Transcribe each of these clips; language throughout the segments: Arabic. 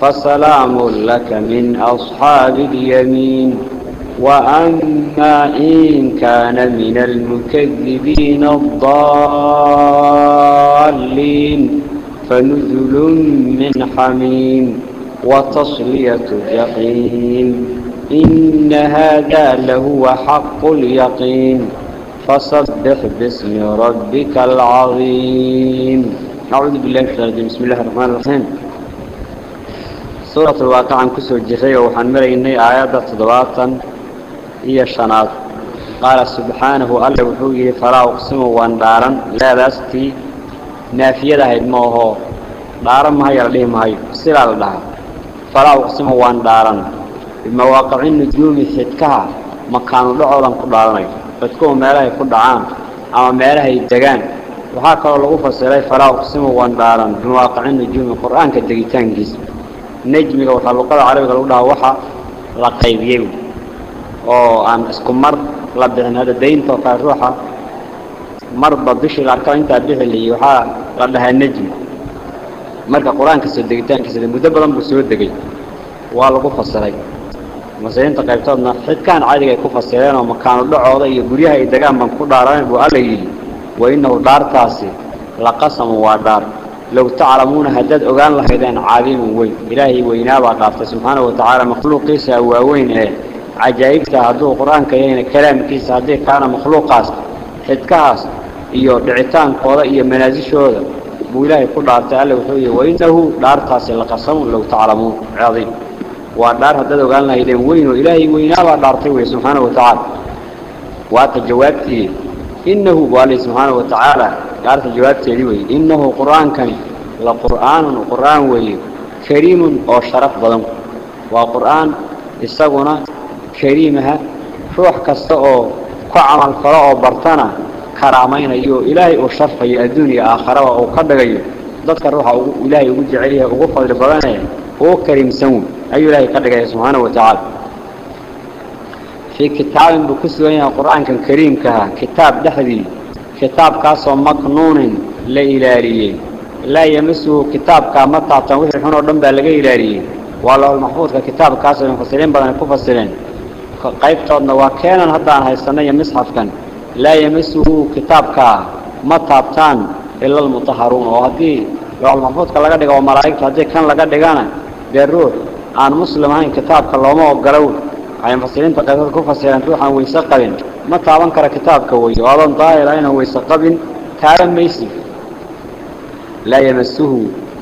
فسلام لك من أصحاب اليمين وأما إن كان من المكذبين الضالين فنزل من حميم وتصلية جحيم. إن هذا لهو حق اليقين فصبح باسم ربك العظيم. أعوذ بالله من الشيطان بسم الله الرحمن الرحيم. سورة الواقع عن كسر جخية وحن مريني آيات تضباطا هي الشناط قال سبحانه ألا وحوه فلا أقسم واندارا لا لاستي نافية هيد موهو دارا ما هي رليه ما هي. سلا لها فلا أقسم واندارا بمواقع النجوم حدكها مكان دعولا كدارني فتكون مالها كدعان أما مالها يدقان وهكذا لغو فسيري فلا أقسم واندارا بمواقع النجوم القرآن كدقيتان جسم oo aan isku mar la bixin hadda daynta oo kale ruuxa marba bishii la arkaa intaa bixi layay waxaa la dhahaa najmi marka qur-aanka soo degitaankiisa muddo badan buu soo degay waa lagu fasiray masaliinta qaybtoodna xidkaan cadiga ay ku fasireen oo makaano dhacooda iyo guryaha ay degaan baan ku dhaaranayn buu alla yidhi wa innahu dhaartaasi la qasamu waa dhaar لو تعلمون هدد أغان لهيدان عظيم وين. إلهي وينابا قافتة سبحانه وتعالى مخلوق قيسا ووين. إيه عجائبتا هدو قرآن كيين. كلام كيسا هدي كان مخلوقاس حدكاس إيو دعيتان قوضا إيو منازشوذا بو إلهي كل عبتا ألا وحوية وإنه دارتاس لقسم لو تعلمون. عظيم. ودار هدد أغان لهيدان وين. إلهي وينابا دارتوي سبحانه وتعالى. واتا جوابتي إنه بالله سبحانه وتعالى قالت جوابتي لي إنه قرآن كان لقرآن قرآن وي. كريم أو شرف ظلم. وقرآن استغنى كريمها روح كستأو كعمل فراء برتنا كرامين أيو. إلهي وشرف الدنيا آخرة أو قدر أيو. ذاتك الروح إلهي وجه عليها وغفر لبغانا هو كريم سمون أي إلهي قدر سبحانه وتعالى. في كتاب بكسوين القرآن كان كريم كها. كتاب دحدي كتاب كاسو مكنون لا إلاريه لا يمسه كتاب كامتا تنويح حنو دنبا لغا إلاريه والله المحفوظ كتاب كاسو مفسرين بدن كفسرين. قيب تودنا وكانا هدان هاي السنة يمسحف كان لا يمسه كتاب كا متابتان إلا المطهرون. وهدي لو المحفوظ كاللغا دقا وملائكة هدي كان لغا دقانا بالروح عن مسلمين كتاب كاللوما وقلوه ay mufasiriinta qaybta ku fasireen ruuxan ما تعلم كر كتابك ويعلم ضائر عينه ويسقب تعلم ميسي لا يمسه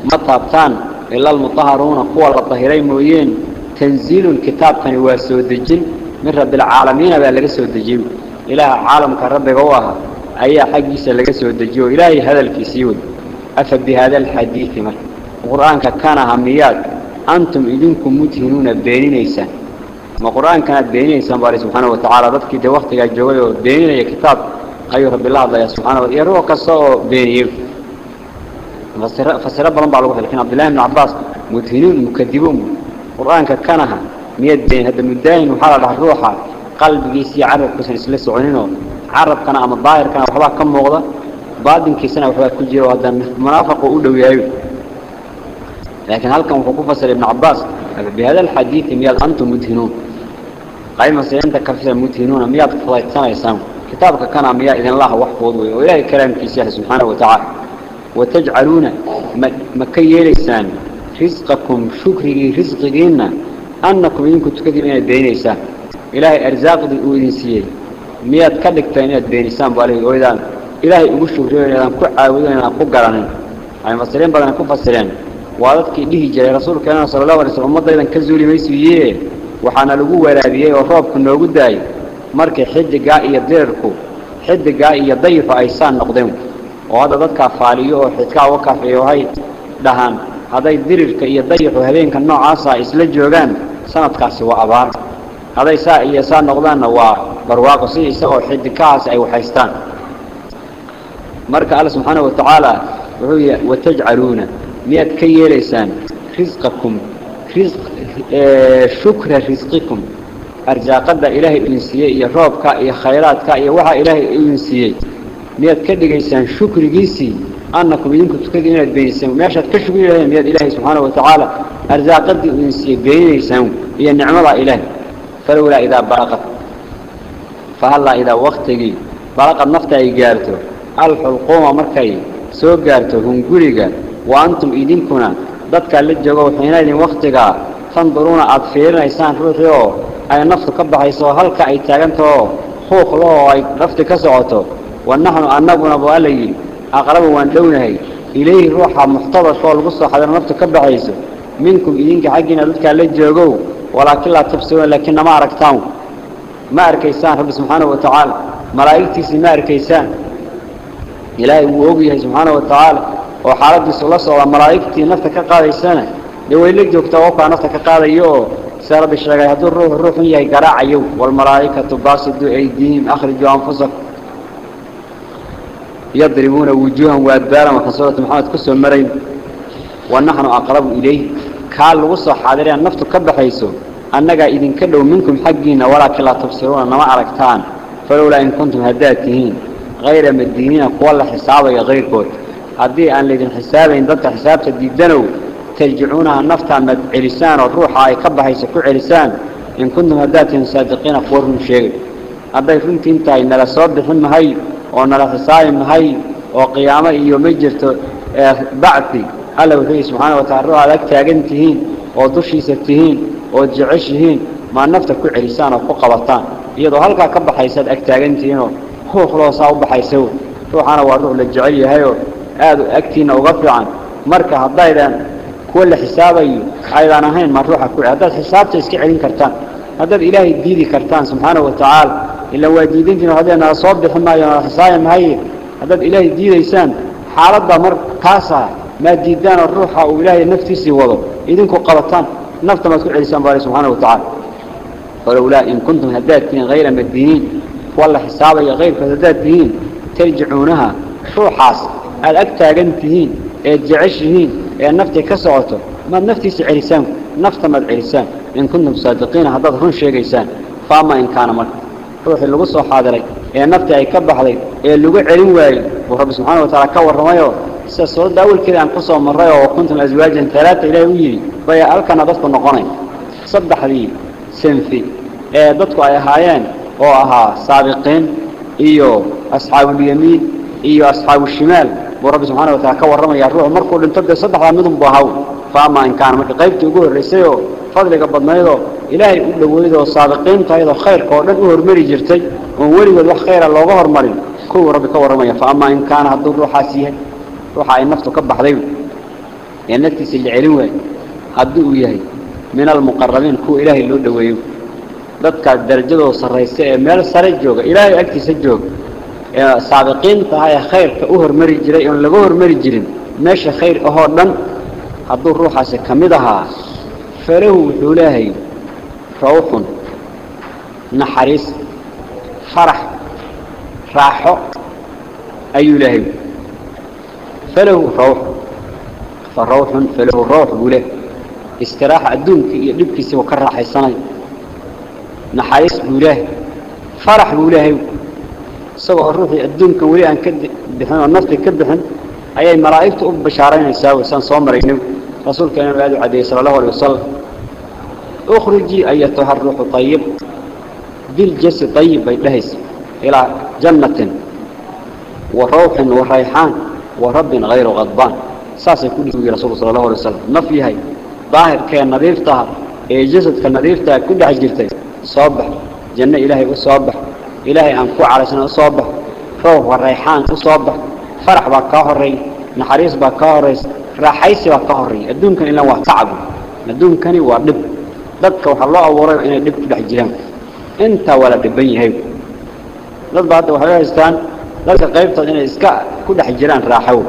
ما تابتان إلا المطهرون قوى الطهيرين مويين. تنزيل كتابك واسود الجن من رب العالمين بألغة سود الجن إله عالمك الرب قواها. أي حق يسألغة سود الجن إلهي هذا الكسيود أفب بهذا الحديث ما. القرآن كان هميات. أنتم إذنكم متهنون بين نيسان ما قرآن كانت بيني إنسان باري سبحانه وتعالى ذاتك دي وقت يجوه بيني كتاب. أيها رب الله الله سبحانه وتعالى. يروه قصه بيني. فسر رب الله الله لكن عبد الله بن عباس متهنون مكذبون. قرآن كانها مياد دين. هذا مدين وحالة الروحة قلب جيسي عرب كسان يسلس عنينه. عرب كان أما الضائر كان وحبا كم مغضى بعد ان كسان وحبا كل جيرو هذا منافق وقوله يأيو لكن هل كان فسر ابن عباس؟ بهذا الحديث مياد أنتم مدهنون. Ka fisa mudhinuuna miyaad fudaysanaysaan kitaabka kana miyaa idin laha wax fudud wey oo ilaahay kalaamkiisa yahay subxaanahu watacaala watajcaluuna ma ma ka yeelaysaan risqakum shukrigii risqigiinna annakum idinku tukadii inaad beenaysaan ilaahay arsaaqdii uu idin siiyey miyaad ka dhigtaan inaad beenisaan bu alih oydaan ilaahay ugu shukriyo inaadan ku caabudo inaadan ku garanin ay mufasiriin badan ku fasireen waa dadkii dhihi jiray rasuulkeena sala waxaana lagu waraabiyey oo roobku noogu daayay markii xidigaa iyo dirarku xidigaa iyo dayifa ay saan noqdeen oo hadda dadkaa faaliyo oo xidkaa uga kafeeyo hay dhahaan hadday dirirka iyo dayixu habeenka noocaasa isla joogaan sanadkaasi waa abaar hadday saa iyo saa noqdaanna waa barwaaqo si isagoo xidikahaasi ay waxaystaan marka alla subxaana wa tacaala wuxuu yihi watajcaluuna miyaad ka yeelaysaan risqakum رزق آه، شكر رزقكم. أرزاق الله إله إنسية يا رب كا يا خيرات كا يا وحى إله إنسية. ميت كده جيسان شكر جيسي. أنكم يمكن تكذبين بينسون ما شاء تكشف إلى ميت إله سبحانه وتعالى. أرزاق الله إنسية بينسون هي النعمة إله فلولا إذا بلغ فهلا إذا وقت جي. بلغ النفط يجارته ألف القوم مركي سوق جارته هم جريجا وأنتم إيدكم dadkaa la joogo xiina idin waktigaa tanduruuna aada fiirinaysaan ruuxii oo ay naftu ka baxayso halka ay taagantaho huuqlo oo ay nafti ka socoto wa naxnu annaguna alla yidhi aqrabu waan dhownahay ilayhi ruuxa muxtadashoo lagu soo xadiro naftu ka baxayso minkum idinka xaggiina dadkaa la joogow walaakin laa tubsiruuna laakiin nama aragtaan ma arkaysaan rabbi subxaanahu wa tacaala malaa'igtiisii ma arkaysaan ilaahay wuu og yahay wa tacaala oo xaaladiisu la socda malaa'igtii nafta ka qaadaysana dee way la joogtaa wakaa nafta ka qaadayo oo sida rabbi sheegay hadduu ruuxu ruuxun yahay garaacayow waalmalaa'ikatu baasiduu aydiihim akhrijuu anfusakum yadribuuna wujuuhan waadbaaran waxaan suurata maxamed ku soo marayn wa naxnu aqrabu ilayh kaa lagu soo xaadireen naftu ka baxayso annagaa idinka dhow minkum xaggiinna walaakin laa tubsiruuna nama aragtaan falowlaa in kuntum haddaad tihiin هذه أن لدي الحساب إن ضد حساب تدي دنو تلجعونها النفط عن عريسان والروح هاي كبه هاي سكوع إن كنتم هداتين صادقين أخبرهم شيء. هذا يكون تنتهي إن الأصابة هم هاي وأن الأصابة هاي وقيامة إيو مجرت آه، بعثي. ألا بفيه سبحانه وتعالى روح لك تاقنتهين ودوشي ستهين ودجعشهين ما النفط كوع عريسان وفق بطان يدو هلقا كبه هاي ساد أكتاقنتهين هو خلاصة وبحي سوى روحانا وأروح للجعية هايو aad agtiinna uga fiican marka haddaydan kuwa la xisaabayo aydaan ahayn ma ruuxa ku haddaad xisaabta iska celin kartaan haddaad ilaahay diidi kartaan subxaana wa tacaala ila waa diidantiin haddee nala soo bixi maayo nala xisaabi mahaye haddaad ilaahay diidaysaan xaaladda mar taasa maad diidaan oo ruuxa uu ilaahay naftiisii wado idinku qabataan nafta maad ku celisaan baa subxaana wa tacaala falowlaa in kuntum haddaad tihiin hayra madiiniin kuwa la xisaabaya الأكتا تهين الجعش تهين النفتي يعني كسرته ما النفتي سعريسان نفط ما العريسان. إن كنتم صادقين هذا شيء شعريسان فما إن كان مر. روح اللي قصوا حاضري النفتي يعني يكبر حاضري يعني اللي قع الوعي ورب سبحانه وتعالى كور رمايو سأصور دول كذا عن قصوا مرة وكنتم أزواج ثلاثة إلى وين ضيع ألك أنا ضفت النقاين صدق لي سنفي. إيه، ضفتوا أيهايان وها سابقين. إيو أصحاب اليمين. إيو أصحاب الشمال. Markuu dhinto dee saddexdaa midun bu ahaw faama in kaana marka qaybtii ugu horraysay oo fadliga badnaydoo ilaahay u dhoweydoo saabiqiintahaydoo khayrka oo dhan u hormari jirtay oon weligood wax khayra looga hormarin kuwuu rabbi ka warramaya faama in kaana hadduu ruuxaas yahay ruuxa ay naftu ka baxday ee naftiisa la celin waayo haddii uu yahay min almuqarabiin kuwa ilaahay loo dhoweeyo dadka darajadooda sarraysa ee meel sare jooga ilaahay agtiisa jooga السابقين فهي خير كأهر مري جري أن لغهر مري جري. ماشي خير أهر لن هدو الروحة سكمدها فله دولاهي روح نحرس فرح راح أي لهي فله روح فروح فله روح بوله استراح الدنك يدبكي سوكر راحي الصنع نحرس بوله فرح بوله بوله سوى الروحي الدون كان ولي أن كد بحن والنفط كد بحن. أي ملائكة أب بشارين يساوي سان صومرين رسول كان بعد عدي صلى الله عليه وسلم. أخرجي أيتها الروح طيب. بالجسد طيب بيتهز إلى جنة وروح وريحان ورب غير غضبان. ساسي كل رسول صلى الله عليه وسلم. نفي هاي. ظاهر كان نظيفتها إيه جسد كان نظيفتها كل عجلتين صبح جنة إلهي أنكو على سنة صوبة. روح والريحان صوبة. فرح باكاهري نحريس باكاهريس راحيس باكاهري الدون كان إلا واه تعب. الدون كان إلا واه دب. ضدك وحالله أوريو إنا دبت بحجيان إنت ولا دبني هاي. ضد بعد وحالله إستان لذلك قيبت إنا إسكاء كل حجيان راحوا.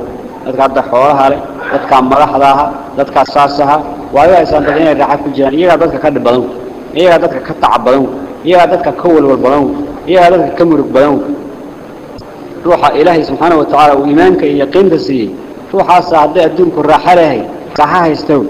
ضدك عدد حوالها ضدك عمرها لها ضدك عصاصها وحالله إستان ضدك عدد حجيان إيها ضدك كد بلون. إيها ضدك كتعب بلون. إيها ضدك كول والبلون. يا هذا كمر بلاوك روح إلهي سبحانه وتعالى وإيمانك يقين بسي روح أصعد أدنك الراحة لهي. صحاها يستوي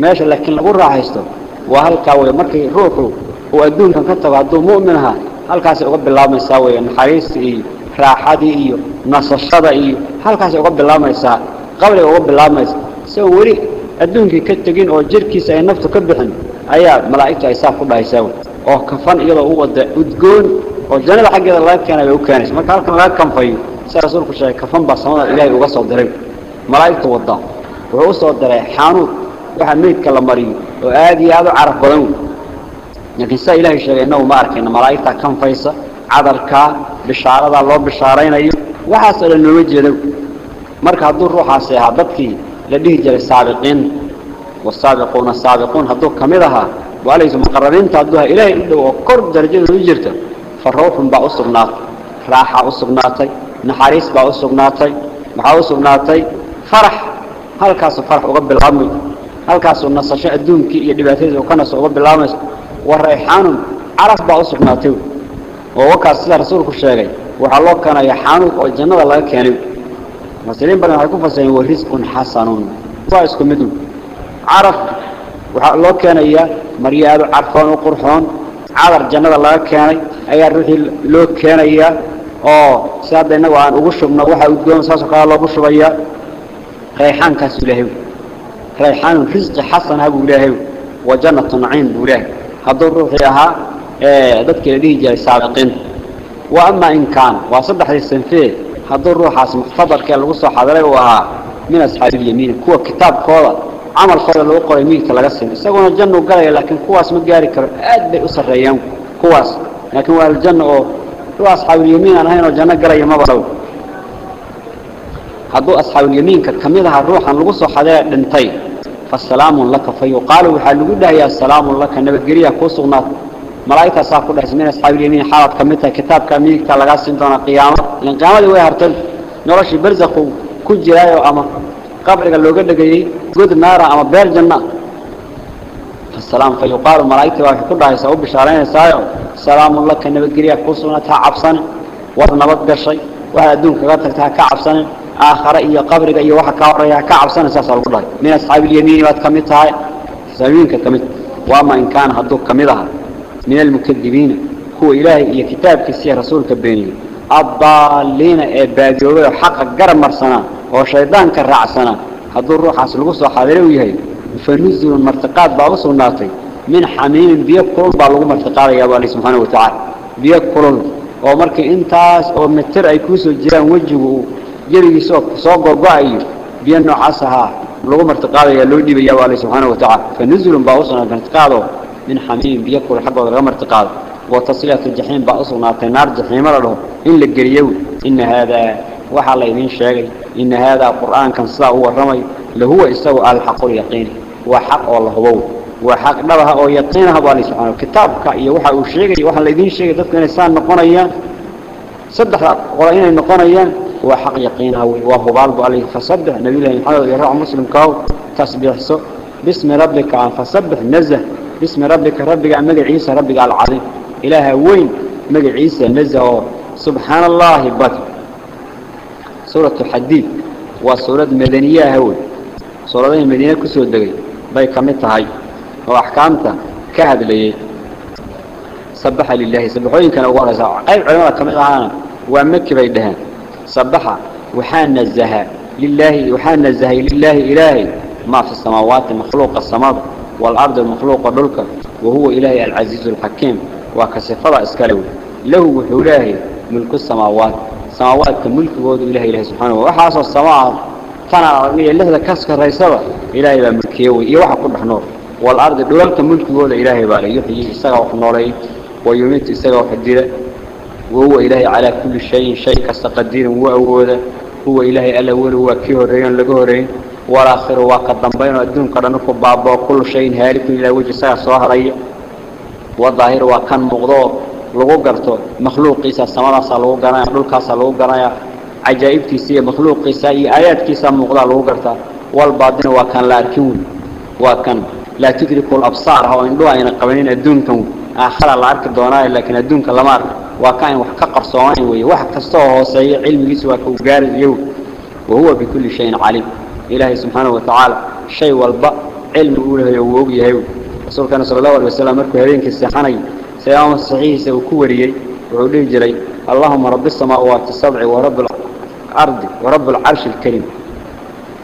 ماشا لكن لغو الراحة يستوي وهلك هو مركي روحه وأدنك كتب عدو مؤمنها. هلك سيقبل الله ما يساوي. حريص إيه راحة إيه نص الشرط إيه هلك سيقبل الله ما يساوي. قبل يقبل الله ما يساوي. سوري. أدنك كتبين أو جركي سينفت كبهن أيها ملائكة يساوي كبه يساوي. Oo kafan iyadoo u wada udgoon oo jannada xaggeeda laga keenay u keenaysa marka halkan laga kanfayo sida rasuulku sheegay kafan baa samada ilaahay uga soo diray malaa'igtu wadda wuxuu soo diray xaanuud waxa meydka la mariyo oo aad iyo aad u caraf badan laakiin sidaa ilaahay sheegay innagu ma arkayna malaa'igtaa kanfaysa cadarkaa bishaaradaa loo bishaaraynayo waxaas oo nooma jeedo marka hadduu ruuxaasi ahaa dadkii la dhihi jiray saabiqiin wasaabiquuna saabiquun hadduu ka mid ahaa waalaysu muqarabiinta hadduu ahaa ilaahay u dhow oo kor darajada u jirta fa ruuxun baa u sugnaatay raaxaa u sugnaatay naxariis baa u sugnaatay maxaa u sugnaatay farax halkaasuu farax uga bilaabmay halkaasuu nasasho adduunkii iyo dhibaatadiisa ka naso uga bilaabayso wa rayxaanun caraf baa u sugnaatay oo wakaas sida rasuulku sheegay waxaa oo wa waa waxaa loo keenayaa maryo aad u carfoon u qurxoon cadar jannada laga keenay ayaa ruuxii loo keenayaa oo si hadda innagu aan ugu shubno waxa udgoon saasoo kale loogu shubayaa rayxaankaasu ilaahay ريحان رزق حسن أبو الله وجنة نعيم أبو الله هذا الروح لها ضدك لديه جاي سابقين وأما إن كان وصدح السنفيه هذا الروح اسم محتضر كان الوصف حضره وها من أصحاب اليمين كوا كتاب كولا عمل خير لو قري ميلك لا قسم استغنى الجنة وقال لكن كواس ما جاري كر أدب أسر يوم كواس. لكن وقال الجنة هو أصحاب اليمين أنا هنا الجنة جري ما بصو. هذو أصحاب اليمين كتميلها الروح عن القصة حذاء دنتي فالسلام لك فيقال وحلو ده يا سلام لك. النبي جريه قصونا ملايكة ساقو لحزمين أصحاب اليمين حارب كميتها كتاب كميلك لا قسم قيامة. لأن قامة ويهرتل نرش برزقه كجرايه أمر قبرك اللوغة دقي قد نارا أما بير جنة. السلام فيقال ملايك واحد كل هاي سعوب بشارين سايو. السلام إيه إيه لك النبي قريا قصونا تها عبصان وضنبط قشي وهدون كغطر تها كعبصان آخر إيا قبرك إيا واحد كعريا كعبصان ساسر قل هاي من أصحاب اليمين بات كميت هاي. سعوين كميت. واما إن كان هدوك كميتها من المكذبين. هو إلهي إيا كتاب كسيه رسول كبيني أبالين إباديوه إيه حق قرم مرسنان وشيطان كرعسنا هذو الروح حصل قصوا حاضر ويهي فنزل المرتقات بعوص الناطي من حميم بيأكلون بعلو مرتقات يا بالي سبحانه وتعالى بيأكلون ومرك انتاس ومتر ايكوس الجيران وجهه يلي يسوك صوق وقعي بيانو حصها لغو مرتقات يا لودي بيا بالي سبحانه وتعالى فنزل بعوص المرتقات من حميم بيأكل حقا غير مرتقات وتصلية الجحيم بعوص الناطي نار جحيم رلو إن لقريو إن هذا وحا لين شيغي ان هذا قران كان صا هو رمي له هو استوى الحق اليقين وحق الله هو وحق دبها أو يقين هو ان سبحان الكتاب كا اي وحا أو شيغي وحا لين شيغي دكن انسان نكونيا صدق قران ان نكونيا وحق يقين هو وهو بالب عليه فصدق نبي الله محمد يرى مسلم كاو تسبيح بسم ربك عن فصبح نزه بسم ربك ربك عن مجع عيسى ربك العظيم إله وين مجع عيسى نزه سبحان الله بطر سورة الحديد وسورة مدنية هو سورة المدينة كسور دقي باي كمتها هاي. وأحكامتها كهد لي. سبح لله. سبحوين كان أقول أي علماء كم إذا ومكي بيدهان سبح. وحان الزهاء لله. وحان الزهاء لله إلهي. ما في السماوات مخلوق السماء والأرض المخلوق دلك وهو إلهي العزيز الحكيم. وكسفر إسكالوي له وحولاهي ملك السماوات. سماوات كملك بود إلهي إلهي سبحانه. وحاصل السماء تنا إلهي كسك الرئيسة. إلهي بملكيوي يوحى كل حنور. والأرض دولك ملك بود إلهي بالي يحيي إساقه وحنوري ويميت إساقه وحديره وهو إلهي على كل شيء. شيء كستقدير وأوده هو إلهي الأول هو كيه الرئيان لقهرين والآخر وقد بين الدون قرنك بابا وكل شيء هالك إلى وجه ساعة صهرية والظاهر وكان مغضو لغو قرطو مخلوق قيسا سمالاسا لغو قرايا دولكاسا لغو قرايا عجائب كيسية مخلوق قيسا آيات كيسا مغضا لغو قرطا والباطن وكان لاركون وكان لا تدرك الأبصار. هو إن دوا إن قبلين الدون كم آخر العرك الدوناء لكن الدون كلامار وكان وحقق صواني وي. وحق كستوه سيء علم يسوى كوغار اليوم وهو بكل شيء عليم. إلهي سبحانه وتعالى. شيء والباء علم أوله يووب يهيو رسول كان صلى الله عليه وسلم مركو هبينك السحاني سيام الصحيح سوكوريي وعليه جري. اللهم رب السماوات السبع ورب الأرض ورب العرش الكريم.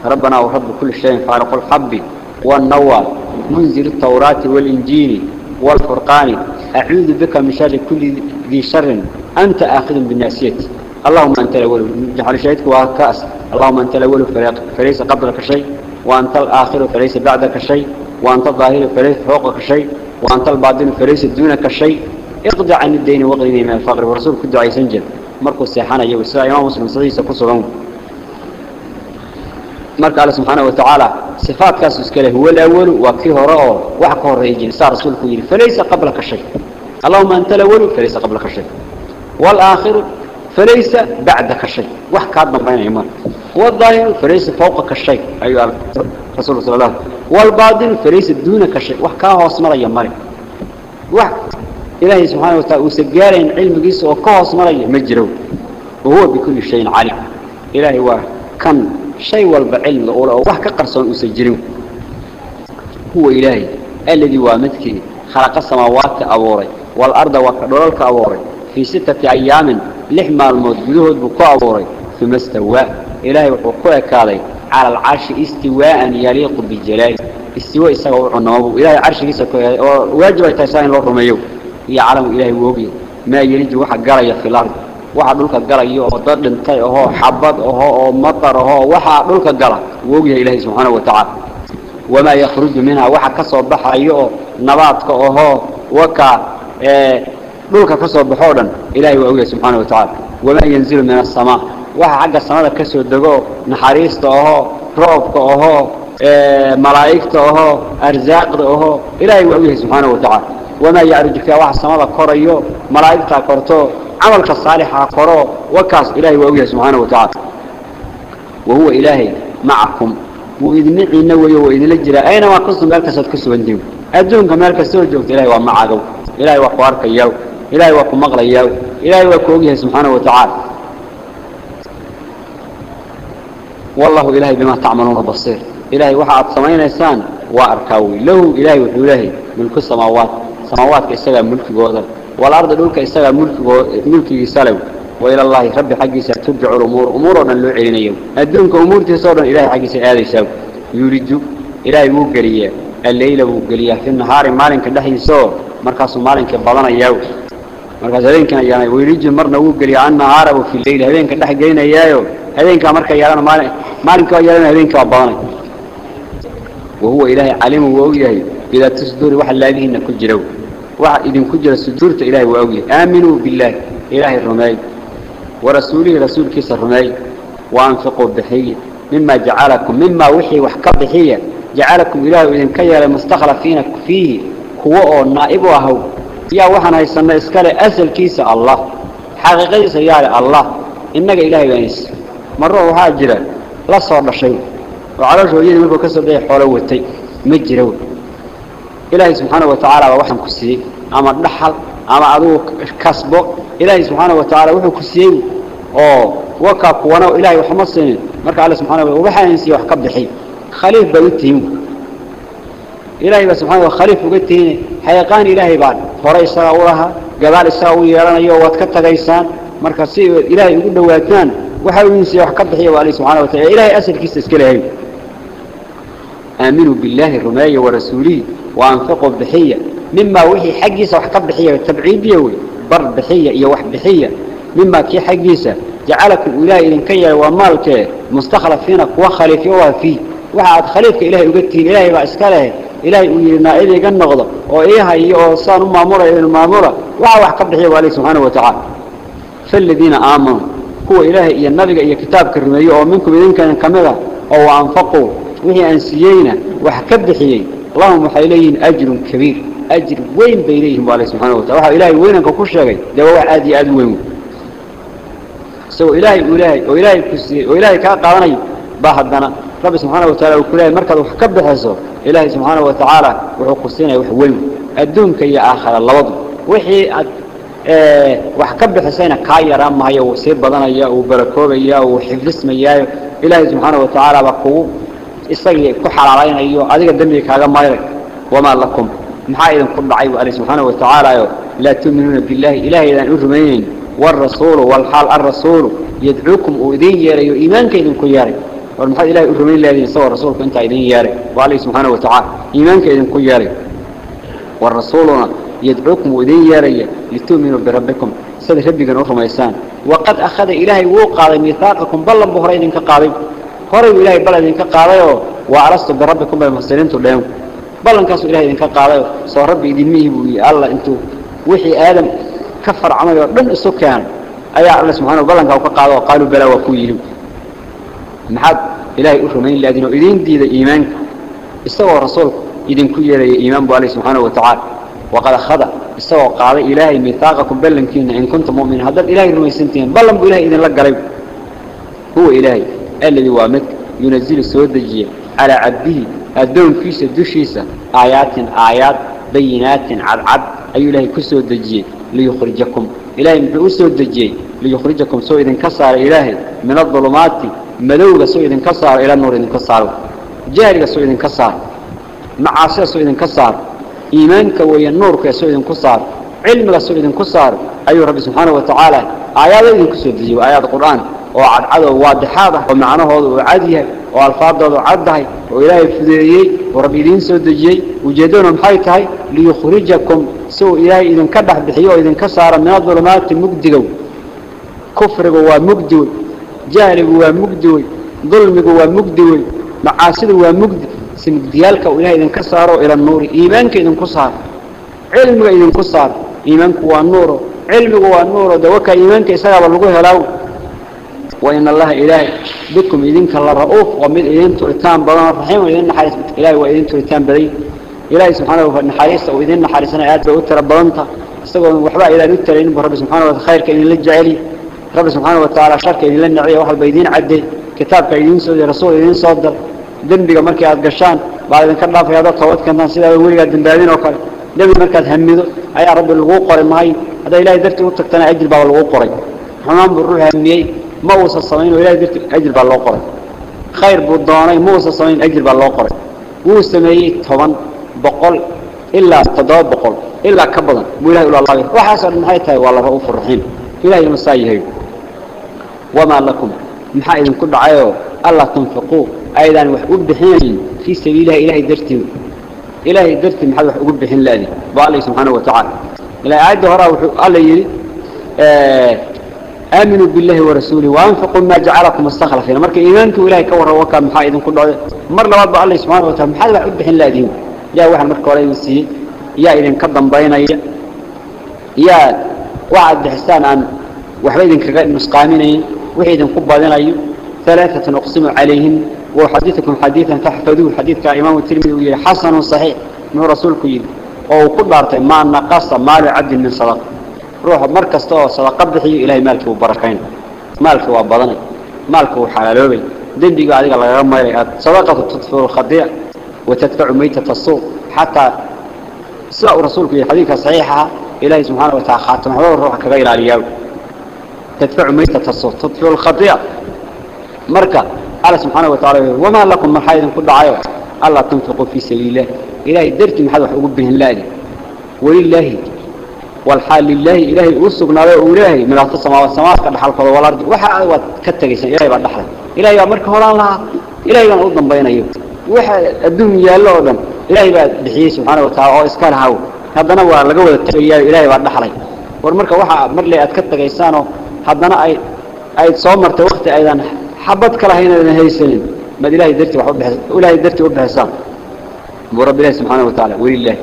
ربنا ورب كل شيء فارق الحب والنوى. منزل التوراة والإنجيل والفرقان. أعوذ بك من شر كل ذي شر. أنت آخذ بالناسية. اللهم أنت الأول جعل شهدك وكأس اللهم أنت الأول فليس قبلك شيء. وأنت الآخر فليس بعدك شيء. وأنت الظاهر فليس فوقك شيء. وأنت الباطن فليس دونك شيء اقضى عن الدين واغنني من الفقر. ورسول كدو عي سنجل مركو السيحانة يو السلام إمام مسلم صديسة كسرون مركو الله سبحانه وتعالى. صفات كاسوس كله. هو الأول وكيه رأو وحكه الرئيجين صار رسولك يلي فليس قبلك شيء اللهم أنت الأول فليس قبلك شيء والآخر فليس بعدك شيء. وحكى هذا بين عمر والظاهر فليس فوقك شيء. أيها رسول الله صلى الله عليه وسلم. والباطن فليس دونك شيء. وحكاه اسمر يا مري وح إلهي سبحانه وتعالى وسجارين علم جيس وكاه اسمر يا مجرو وهو بكل شيء عليم. إلهي وكان شيء والبعلم أولا. وحكى قرصون وسجرين هو إلهي. الذي وامدك. خلق السماوات أبوري والأرض وكدولك أبوري في ستة أيام لحما الموت جدود بكو أبوري ثم استوى إلهي وحقوة كالي على العرش استواء يليق بالجلال. استواء يسوى عنه إلهي عرش يسوى واجب يتساين له رميو. يعلم إلهي ووقي ما يريد واحد قرية في الأرض واحد دولك قرية وضد انتي. اهو حبض. اهو مطر. اهو واحد دولك قرى ووقي إلهي سبحانه وتعالى. وما يخرج منها واحد كسب بحريو نباتك. اهو وكا. ملك كسر بحورا. إلهي وعوية سبحانه وتعالى. وما ينزل من السماء. واحد عقا السماء كسر الدقو. نحريس طوه روب طوه آه، ملايك طوه أرزاق طوه إلهي وعوية سبحانه وتعالى. وما يعرج فيها واحد السماء كريو ملايك طاكرتو عملك الصالحة كرو وكاس. إلهي وعوية سبحانه وتعالى. وهو إلهي معكم. وإذن نعي نوي وإذن لجرى أينما قصوا ملكسة كسر بنديو أدونك ملكسة وجوك إلهي ومعاقو إلهي وحوارك يوم إلهي وقوقه سبحانه وتعالى. والله إلهي بما تعملون بصير. إلهي وحد سمين إنسان وأركاوي. له إلهي وإلهي ملك السماوات. سماوات كإستغى ملك جوذا والأرض دولك إستغى ملك ملك يسالو وإلى الله رب حقي سترجع الأمور. أمورنا اللي علينا يوم أدونك أمور تصور إلهي حقي سآذي يساو يريد إلهي وقرية الليل وقرية في النهار مالين كده يسور مركز مالين كبضنا ياو. يعني ويريد مرنا وقرية عن نهار وفي الليل. هذين كده جينا ياو هذين كان مركز يانا مالين مالين كان يانا هذين كبضنا وهو إلهي عليم وأويه إذا تصدر واحد الذين كل جرو. واحد إذن كل جرو صدورت إلهي وأويه آمنوا بالله. إلهي الرمي ورسوله رسول كيس الرمي وأنفقوا بحية. مما جعلكم مما وحي وحكى بحية. جعلكم إله إذن كيال مستخلفين فيه. هو النائب وهو يا وحنا يسمى إسكالي أسل كيس الله. حقيقي سيالي الله. إنك إلهي بانيس مرة وحاجرة لا صار شيء وعلى شوية ملكو كسر دي حولوتي مجروا إلهي سبحانه وتعالى وحن كسيه أما النحل أما عدو كسبه إلهي سبحانه وتعالى وحن كسيه أوه. وكاك وأنا إلهي وحمد سنين. مركا الله سبحانه وتعالى. وبحا ينسي وحكب بحي خليف بوتهم إلهي سبحانه وخليف وقتهم حيقان إلهي بعد فرأي سراء لها gadaal isaga u yeelanayo waad ka tagaysaan marka si ilaahay ugu dhawaataan waxa uu insi wax ka bixiyo wali subhanahu wa ta'ala ilaahay asalkiisa iska leeyahay آمنوا بالله رماية ورسوله وأنفقوا بحية مما وحي حقيسة وحكا بحية تبعيدية بر بحية إيا وح بحية مما كي حقيسة جعلكم إلهي إذن كي ومالك مستخلف فينا كوا خليفة فيه وحاد خليفك إلهي يقتين إلهي وإسكاله. إلهي ويرنا إلهي قد نغضب. وإيها إيها صانوا مامورة إذن مامورة وحا وحكا بحية وعليه سبحانه وتعالى. فالذين آمنوا. هو إلهي إيا النبي إيا كتابك الرمي ومنكم إذن كان كمذا أو أنفقوا. وهي أنسيينا وحكبحيين اللهم حيلين أجر كبير. أجر وين بينيهم عليه سبحانه وتعالى. وحا إلهي وينك كل شيء دواء عادي وين؟ سو إلهي وإلهي وإلهي كسي وإلهي كاقاني باحدنا ربي سبحانه وتعالى وكل مركز وحكبه هذا إلهي سبحانه وتعالى وحقوسينا وحولم أدوم كي آخر الله وضم. وحي أد... آه، وحكبه حسينا كاي رام هيا وسير بدن هيا وبركوب هيا وحفلس مياه إلهي سبحانه وتعالى بقوه إصلي كحر علينا هيا هذا قدمي كهذا مايرك. وما لكم. محايد قبع أيوة إلهي سبحانه وتعالى لا تؤمنون بالله. إلهي لأن أجمعين. والرسول والحال الرسول. يدعوكم وإذين يريوا إيمان كيدن كياري. والمحاد إلهي أرمي الله الذي صور رسولك أنت عيدين ياري وعليه سبحانه وتعالى. إيمانك إذن كن ياري. والرسولنا يدعوكم وإذن ياري لتؤمنوا بربكم. سيد ربك نور ميسان وقد أخذ إلهي وقع ميثاقكم بلن بهرين كقارب هرين إلهي بلن كقارب وعرستوا بربكم بمسلمتوا لهم بلن كاسوا إلهي إذن كقارب صور ربي إذن ميهب الله أنتو وحي آدم كفر عمله بل السكان أي الله سبحانه وبلنك أو قالوا بلا وكو يهب محب إلهي أرمين لأدنه إذن دي ذا إيمانك استوى رسول إذن كل إيمان بوالي سبحانه وتعالى. وقال خذا استوى قال إلهي ميثاقكم بل كينا إن كنت مؤمن هذا إلهي رميسنتين بلن بإلهي إذن لك قريب. هو إلهي الذي وامك ينزل السود على عبده. الدون فيس الدشيس آيات آيات بينات عد عد أي إلهي كسو الدجي ليخرجكم. إلهي بأسو الدجي ليخرجكم. سو إذن كسر إلهي من الظلمات. ملوغ سويدن كسار إلى نور إذن كسار جاهل سويدن كسار معاشا سويدن كسار إيمانك ويا نورك سويدن كسار علم سويدن كسار أيها ربي سبحانه وتعالى آيات إذن كسود ديو آيات القرآن. وعد عدو وعد حاضة ومعناه وعده وعالفاضة وعده. وإلهي فذيري وربي دين سود جي وجدونهم حيثي ليخرجكم. سو إلهي إذن كبح بحيو إذن كسار من الظلمات المقدقو كفر ومقدقو dulmigu waa mugdi wey macaasidu waa mugdi si mugdiyaalka uu ilahay idinka saaro ila nuuri iimaanka idinku saaro cilmiga idinku saaro iimaanku waa nuuro cilmigu waa nuuro dawaka iimaanka isagaaba lagu helaaw وإن الله إلهي بكم إذنك الله رؤوف ومن إذن ترتان بضان رحيم وإذن نحارس إلهي وإذن ترتان بدي إلهي سبحانه وتعالى وإذن نحارسنا آيات بأتر بضانتا استغل وحبا إلى نتر إن برب سبحانه وتعالى خير كإذن للجعلي رب سبحانه وتعالى شر كإذن للنعي وحل بيدين عدي كتاب كإذن سودي رسول إذن صدر دنبي مركي عاد قشان بعد ذلك الله في هذا الطوات كان سيدا ويقول دنبابين وكال نبي مركز هميدو أي رب الغوقر ماي هذا إلهي درتي وتكتنا أجل باب الغوقر حمام بالروح هميي وصل الصمين وإلهي درت أجل بالله قرأ خير ما وصل الصمين أجل بالله قرأ وسميه طبعا بقول إلا تضاد بقول إلا كبضا وإلهي الله وحسن من هايتها والله رؤوف الرحيم. إلهي مسايه وما لكم. محايد كل عيو. الله تنفقوه أيضا وحقوب بحين. في سبيلها إلهي درتي إلهي درتي محايد وحقوب بحين لأذي بالله سبحانه وتعالى. إلهي عيد هراء الله آه آمنوا بالله ورسوله وأنفقوا ما جعلكم مستخلفين مرك إيمانك إلهي كور وكا محايد كل مر لبعض الله سبحانه وتعالى. محايد وحقوب بحين لأذي يا واحد مرك ولا ينسي. يا إذن كضم بينا يا وعد بحسان عن وحبيد مسقامين وحيد قبضنا أيو ثلاثة نقسم عليهم وحديثكم حديثا فاحفظوه حديث كإمام الترمذي حسن صحيح من رسولك يلي أو كل دارتين ما نقص مال عبد من صدق. روح مركز تو صدقة بحي إلهي مالك وبركين مالك وبضني مالك وحلالوبي دندي قاعد يقول الله ما صدقة تطفئ الخطيئة وتدفع ميتة الصوت حتى سواء رسولك حديث صحيحة إلهي سبحانه وتعالى خاتم روحك غير عليها. تدفع ميتة الصوت تطفئ الخطيئة. مركز الله سبحانه وتعالى وما لكم من حيث كل عيو الله تنفقوا في سبيل الله. إلهي درت من حد وحقوق به الله ولله والحال لله. إلهي أسقنا له إلهي. من أخذ السماوات السماوات قد حلق والأرض وحا كتغيسا إلهي بعد دحلي إلهي أمرك هولان لها إلهي بان أضم بين أيوه وحا الدنيا الله أضم إلهي بعد بحيه سبحانه وتعالى. أو إسكال هاو. هذا نوى لقوة التغيير إلهي بعد دحلي ورمرك وحا مرلي أتكتغيسانو هذا أي أي تصومرت وقت أيضا حبت كلا هنا هيسنين ما إلهي درتي وحب إلهي درتي وبحسان ورب الله سبحانه وتعالى ولله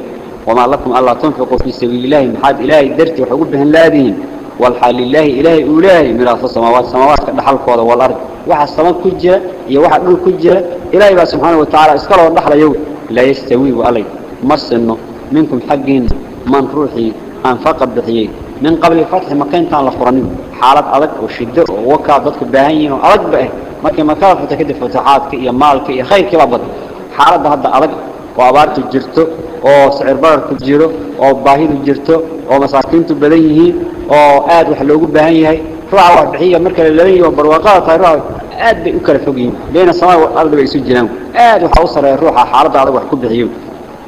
وما لكم ألا تنفقوا في سبيل الله محاد إلهي درتي وحقول بهن لادين والحال لله إلهي أولهي مراث السماوات السماوات قد حل كوضا والأرض واحد السماء كجرة يا واحد نول كجرة إلهي بقى سبحانه وتعالى اسكالوا النحل يوم لا يستوي وعلي مصنه منكم حقين من روحي أنفق بحيي من قبل حالات أدق وشدة ووكا ضدك باهين وأدق بأه oo baahidu jirto oo masaakiintu badan yihiin oo aad wax loogu baahan yahay ruuxa wax bixiya marka la leeyahay oo barwaaqada tahay ruuxa aad bay u kala fog yihiin beena samaa wal ardi bay isu jiraan aad waxa u sareeya ruuxa xaaladda adag wax ku bixiyo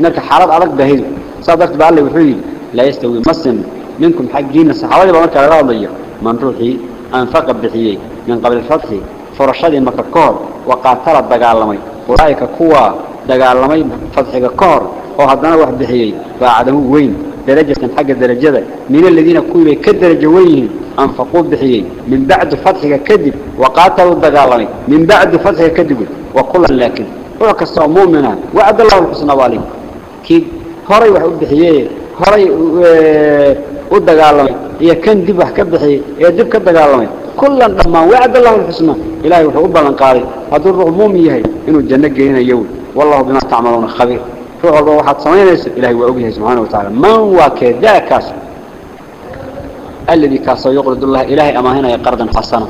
marka xaalad adag baahidu sadarta baa Allah wuxuu yiri la yastawi masan minkum xaqiina saxaabada marka laga hadlayo man ruuxi anfaqa bixiyay min qabl al-fath فرشدي مكة كهر وقاتل الدقالمي. أولئك كوا دقالمي فتحك كهر وهدنا واحد بحيي. فعدم وين؟ درجة حق الدرجة من الذين كوا كدرجة وين أنفقوا بحيي. من بعد فتحك كذب وقاتلوا الدقالمي. من بعد فتحك كذب. وكل لكن. الصومون منها وعد الله الحسنى والي كي هري واحد بحيي. هري ودقالمي هي كان دبح كبحي هي دب كدقالمي كلا لما وعد الله الحسنى إلهي وحب بلن قاري هذا الرغموم يهي إنه الجنة جينا يوم والله بما تعملون خبير روح الله واحد صمين إلهي وأبيه سبحانه وتعالى من كاس الذي كاس يقرض الله إلهي أما هنا يقرضا حسنا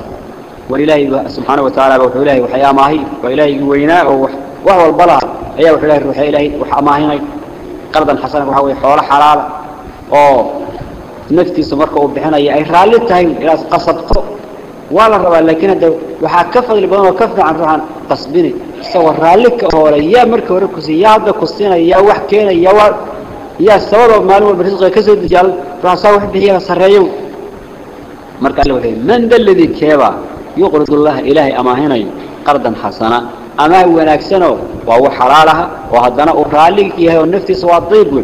وإلهي سبحانه وتعالى وحو إلهي وحيا ماهي وإلهي ويناء وهو البلاء أي وحو إلهي روح إلهي وحما هنا قرضا حسنا وحو حول حلال أو نفتي سمرك وبحنا أي رالتها إلى قصدته ولا ربا لكن هذا waxaa ka fadli badan oo ka fiican ruuxan qasbini sawir raalika hore yaa marka hore ku siyaada ku siinaya wax keenaya waa yaa sabab maalin walba risqiga ka soo dejiyal ruuxa wax bixiya sareeyo marka Allah waxay man dalladii keeba yuqridu Allah ilaahi amaahinayo qardan hasana ama wanaagsano waa wax xalaalaha oo haddana uu raali yahay oo naftiisa waa dayb oo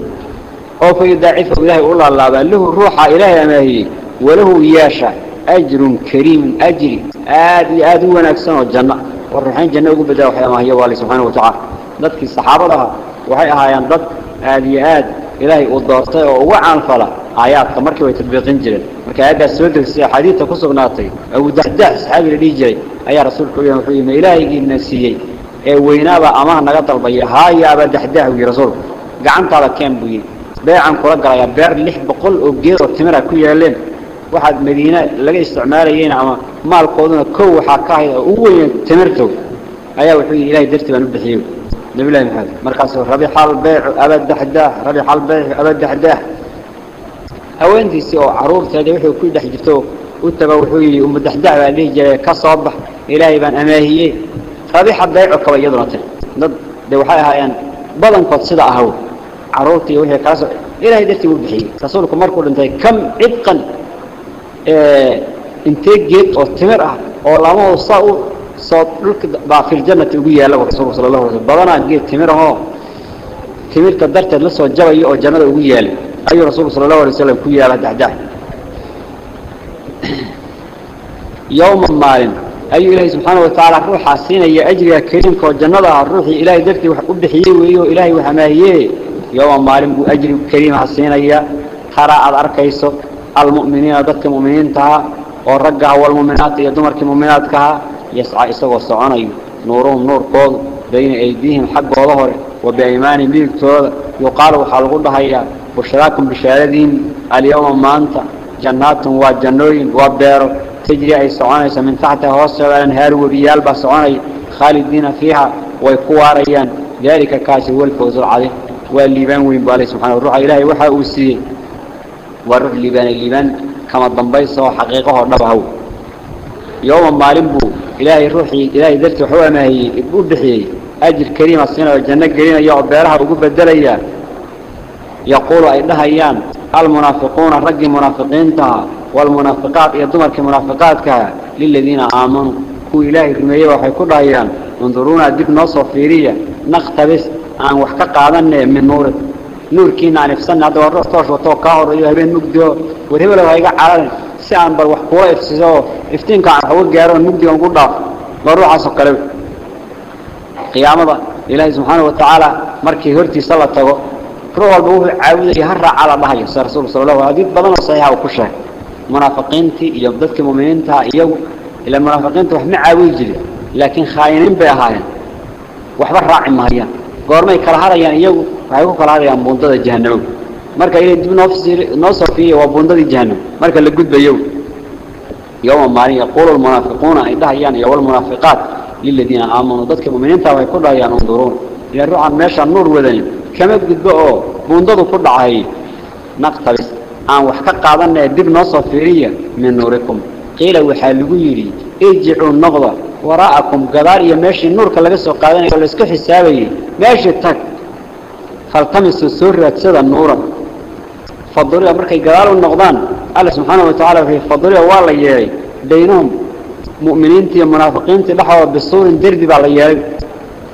fa yudaacifu ilaahi u laalaaba lahu ruuxa ilaahi amaahiye walahu yaasha أجر كريم أجر. آد آد ونكسن الجنة والروحين جنة أقول وحيا ما هي والله سبحانه وتعالى. ذاتك الصحابة لها. وحي أهايان ذات آد آد إلهي أدارته وعن فلا. آيات كمركي ويتطبيقين جرين مركي هذا السؤال في حديث تقصب ناطي. أو دحدح صحابي اللي جري أي رسول كل وحي ما إلهي النسيي وينابا أمان نقطع البيع. هاي أبا دحدح وي رسول. قعنت على كام بي بيعا كورا يا بير لح بقول وجير وتمرة كويا لين waxaad madiina laga isticmaalayeen ama maalkooduna kow waxaa ka ahayd oo ugu weyn timirtow ayaa wuxuu yidhi ilaahay dartii baan u bixiyey nabi laahi maxamed markaasuu rabixa albaycu abadaxdaah rabixa albaycu abadaxdaah haweentiisii oo caruurteeda wuxuu ku dhex jirto u tago wuxuu yidhi umadaxdaah baa dhihi jiray ka soo bax ilaahay baan amaahiyey rabixa baycu kaba iyaduna tiri dad de waxay kala soo ilaahay dartii u bixiyey rasuulku markuu dhintay kam cidqan intee geed oo timir ah oo lama saa u soo dhulka baa fil jannati ugu yaala rasuulku sallallahu alayhi wasallam badana geed timir ah timirta darteed la soo jabayo oo jannada ugu yaala ayuu rasuulku sallallahu alayhi wasallam ku yaala dacdac يوم مالين أي إلهي سبحانه وتعالى روح حسين يا أجري كريم كو جنة روحي إلهي درتي وحبحيه ويو إلهي وحماهيه يوم مالين بو أجري كريم حسين يا ترى على أركيسو المؤمنين ضدك مؤمنين تها. والرجع والمؤمنات يدمر كمؤمنات كها. يسعى إسوا الصعاني نورهم نور قوض بين أيديهم حق وظهر وبأيمان بيك تود يقال وحلق هيا بشراكم بشهادين اليوم ما أنت. جنات وجنوين وبير. تجري أي صعاني من تحتها وصل الأنهار وبيال بصعاني خالدين فيها. ويقواريان ذلك كاسي هو الفوز العظيم. والليبان وين بالي سبحانه الروح إلهي وحا أوسيه والروح الليبان الليبان كما الضنبيس هو حقيقة ونبهو يوم مالين بو. إلهي روحي إلهي درت وحوى ما هي إبقوا بحي. أجر كريم السنة والجنة قرينة يعب بيرها وقوب الدليا يقول أيضها أيام. المنافقون رجي منافقين تها والمنافقات يدمر كمنافقات كها للذين آمنوا. كو إلهي رمية وحي كل أيام. انظرونا ديب نصر فيرية. نقتبس. عن وحكا قادنا من نور نور كينا نفسنا هذا ورس توش وتوقعه رأيه بين مقدو ورهبه لو هيقع على سعن بل وحكوه افتساو افتين كان حوال جارون مقدو ونقول ضعف بروح عصب قلب قيامة إلهي سبحانه وتعالى مركي هرتي صلى الله روح البوه عاوز يهرع على الله يا رسول صلى الله عليه وسلم بدنا صحيحة وكشها منافقينتي يبدتك مؤمنينتها يو إلى المنافقين تروح معاوي جري لكن خاينين بأهاين وحبر راعي مهيان قورما يكالهاريان يو وحيكو كالهاريان بوندada جهنم marka ilay dib noo safiye waa bundadii jahannam marka la gudbayo yawma maalin yaqulu almunaafiquuna ay dhahayaan iyo walmunaafiqaat liladiina aamanuu dadka mu'miniinta way ku dhahayaan unduruun ila ruuxan meesha nuur wadanin kama gudbo oo bundadu ku dhacay naqtabis aan wax ka qaadanay dib noo min nuurikum qiila waxaa lagu yidhi irjicuu noqda waraa'akum gadaal iyo meeshii nuurka laga soo qaadanayo la isku xisaabayay ماشي تك فالتمس السورة تسد فضل يا مركة قرار النقضان. الله سبحانه وتعالى في فضلية والله يهي. بينهم مؤمنين تي منافقين تي لحوا بالصور دربي على يهي.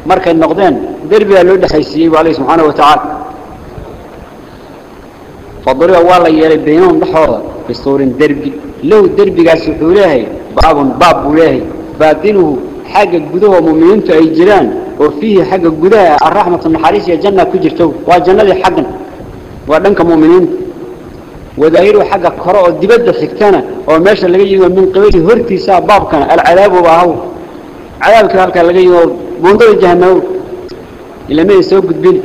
مركة النقضان دربي اللي ده حيسيب عليه سبحانه وتعالى. فضلية والله يهي بينهم لحوا بالصور دربي. لو دربي قاسي حوليهي باب باب وليهي بادينه حاجة قدوها مؤمنين تي جيران وفيه حق جذاء الرحمة يا جنة كجرتو وجنة حقا وعندك مؤمنين وذايروا حق قراء الدبده حكتنا وماشى اللي جي من قبيل هرتي سبب كان العذاب وهاو عذاب كان اللي جي منظر الجهنم إلى ما يسوق الدين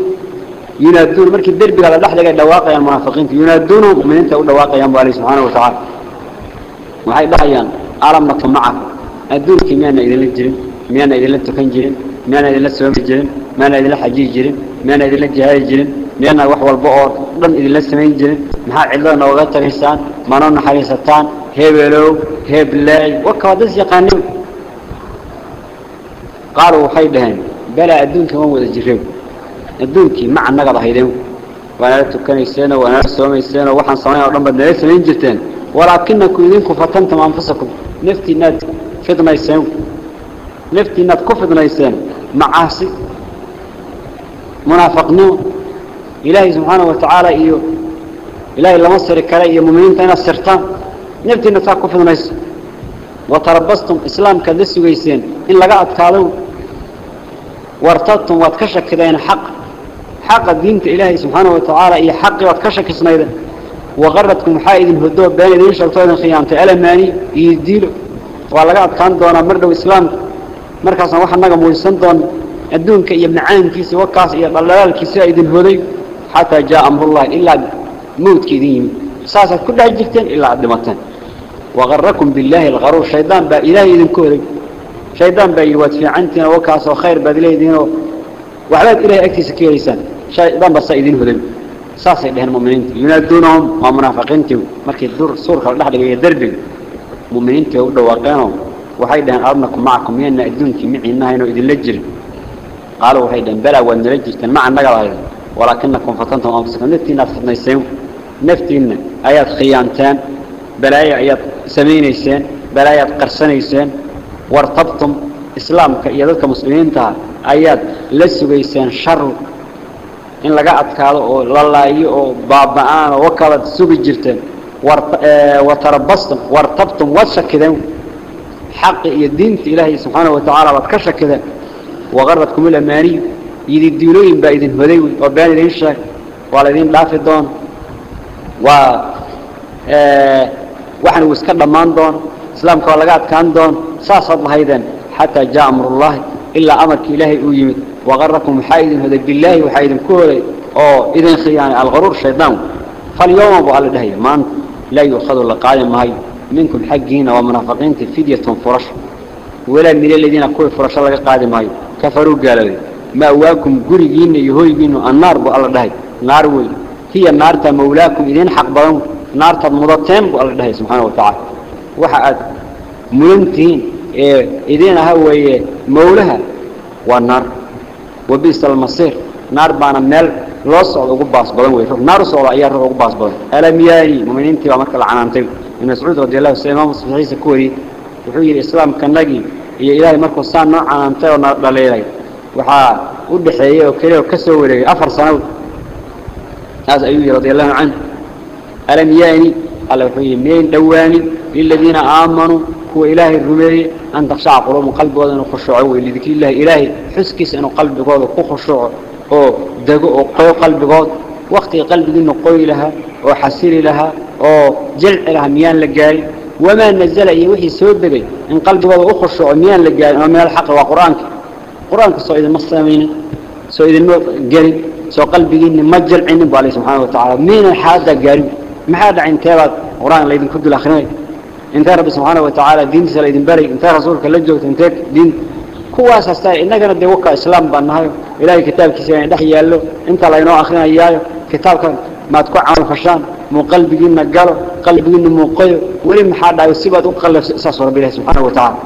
ينادون مركب درب على لحظة قد واقع المنافقين ينادون من أنت أول واقع يوم بالي سبحانه وتعالى وهاي بعيان أرمنا طمعه الدور كمان إلى الجرم كمان إلى التكنجين نانا إذا لسمم الجرم مانا إذا لحجي الجرم مانا إذا لجهاي الجرم نانا وحوال بؤور من إذا لسمم الجرم محا علونا وغطة الإنسان مانونا حالي ستان هي بلو هي بلاي وكادس يقانيو. قالوا حي بهن بلا أدونك موذ الجرم أدونك مع النقضة هيدهم وأنا لتوكان السينة وأنا لسمم السينة وحان صنعي ورمب نليس من الجرتين ولكنكم إذنكم فتنتم أنفسكم. نفتي ناد فدما يسينو نفتي إنك كفر ليسان. معاصي. منافقنو. إلهي سبحانه وتعالى إيو. إلهي لما صر الكلام يمومين تنا سرتان نفتي إنك كفر ليسان وتربصتم إسلام كذس ويسان. إن لقعد كلام وارتضتم واتكشف كذين حق. حق الدين إلهي سبحانه وتعالى إيه حق واتكشف كسميدا وغرتكم حائذ الهدوء بين ذي شرطين خيام تعلماني يديلو وعلى قاعد كان دونا مرد وإسلام. Markaasaan wax annaga muuysan doona adduunka iyo macaankiisa wakaas iyo dhaldhalaalkiisa idin hoday xataa jaa amrullahi ilaa mawdka idin yimid saasaad ku dhex jirteen ilaa aad dhimateen waqarakum billaahi alqaruur shaydaan baa ilaahay idinku hoday shaydaan baa waad fiicantihin oo wakaasoo khayr baad leedihiinoo waxbaad ilahay agtiisa ka helaysaan shaydaan baa saa idin hoday saasay dheheen mu'miniinta yunaaduunahum waa munaafiqiintii markii dur suurka la dhex dhigay derbiga mu'miniintii u dhawaaqeenoo وحيدا أرنكم معكم ين أدنك معنا ين أدن لجل. قالوا وحيدا بلا وأن لجل تنمع النجار ولكنكم فطنتم أنفسكم. نفتي نفتي نفتي نفتي آيات خيانتان بلا آيات سمين يسين بلا آيات قرسان يسين وارتبتم إسلام كإيادتك مسلمين تها آيات لسوا يسين شر. إن لقعت كالو للايه وبابا آن وكالت سوبي جرتين. وارت... آه، وتربصتم وارتبتم واتشك كذين حق الدين في الله سبحانه وتعالى وتكشى كذا وغرت إلى ماري يدي الدينين بعدين هذي وبعدين ليش وعلى ذين لا في الدون. و آه، واحد وسكنا ما ندون سلام كوالجات كان دون. ساس الله هيدن حتى جاء أمر الله إلا أمر إلهي أويم وغركم حايد هذا بالله وحايد كله أو إذا خيان الغرور شيطان. فاليوم أبو على دهي. ما لا يأخذ الله قائم ما waa walaa min aladiina kuwii furasho laga qaadi maayo kafaruu gaalooday ma'waakum gurigiinna iyo hoygiinnu annaar buu alla dhahay naar wey hiya naarta mawlaakum idiin xaq badan naartaad mudateen buu alla dhahay subxaana wa tacaala waxa aad mudantihiin ee idiin aha weeye mawlaha waa naar wabiisa almasiir naar baana meel loo socdo ugu baas badan ruux naar u socdo ayaa ugu baas badan alam yaani mu'miniintii baa marka ibn mascuud radiyallahu anhu imaam saxiixa ku wariyay wuxuu yiri islaamka nagi iyo ilaahay markuu saan noo canaantay oo na dhaleelay waxaa u dhaxeeyay oo kaliya ka soo wareegay afar sano taas ayuu yiri radiyallahu anhu alam yaani alla wuxuu yiri meen dhawaani lilladina aamanu kuwa ilaahay rumeeyay an taqsha'a quluubum qalbigooda inuu khushuuco way lidikri ilaahi ilaahay xuskiisa وقت قلبي إنه قوي لها وحسير لها وجلع لها ميان لقال. وما نزل أي وحي سود بي. إن قلبي بابا أخر شو ميان لقال ومن الحق هو قرآنك قرآنك سويد المصامين سويد النوط قريب سو قلبي إنه مجل عنه عليه سبحانه وتعالى. مين الحادة قريب ما هذا عن تابة قرآن لا يدن كدو الأخرين إن تارب سبحانه وتعالى دين سلا يدن باري. إن تار رسولك اللجوة إن تارك دين rasuulka la joogta intee diin kuwaas hasta innagana dee waka islaam baan nahayo ilaahay kitaabkiisa inay dhex yaallo inta laynoo akrinayaayo kitaabkan maad ku camal fashaan muu qalbigiina galo qalbigiina muuqayo weli maxaa dhayo sibaad u qallafsa saasuu rabbi ilahi subxaana watacaala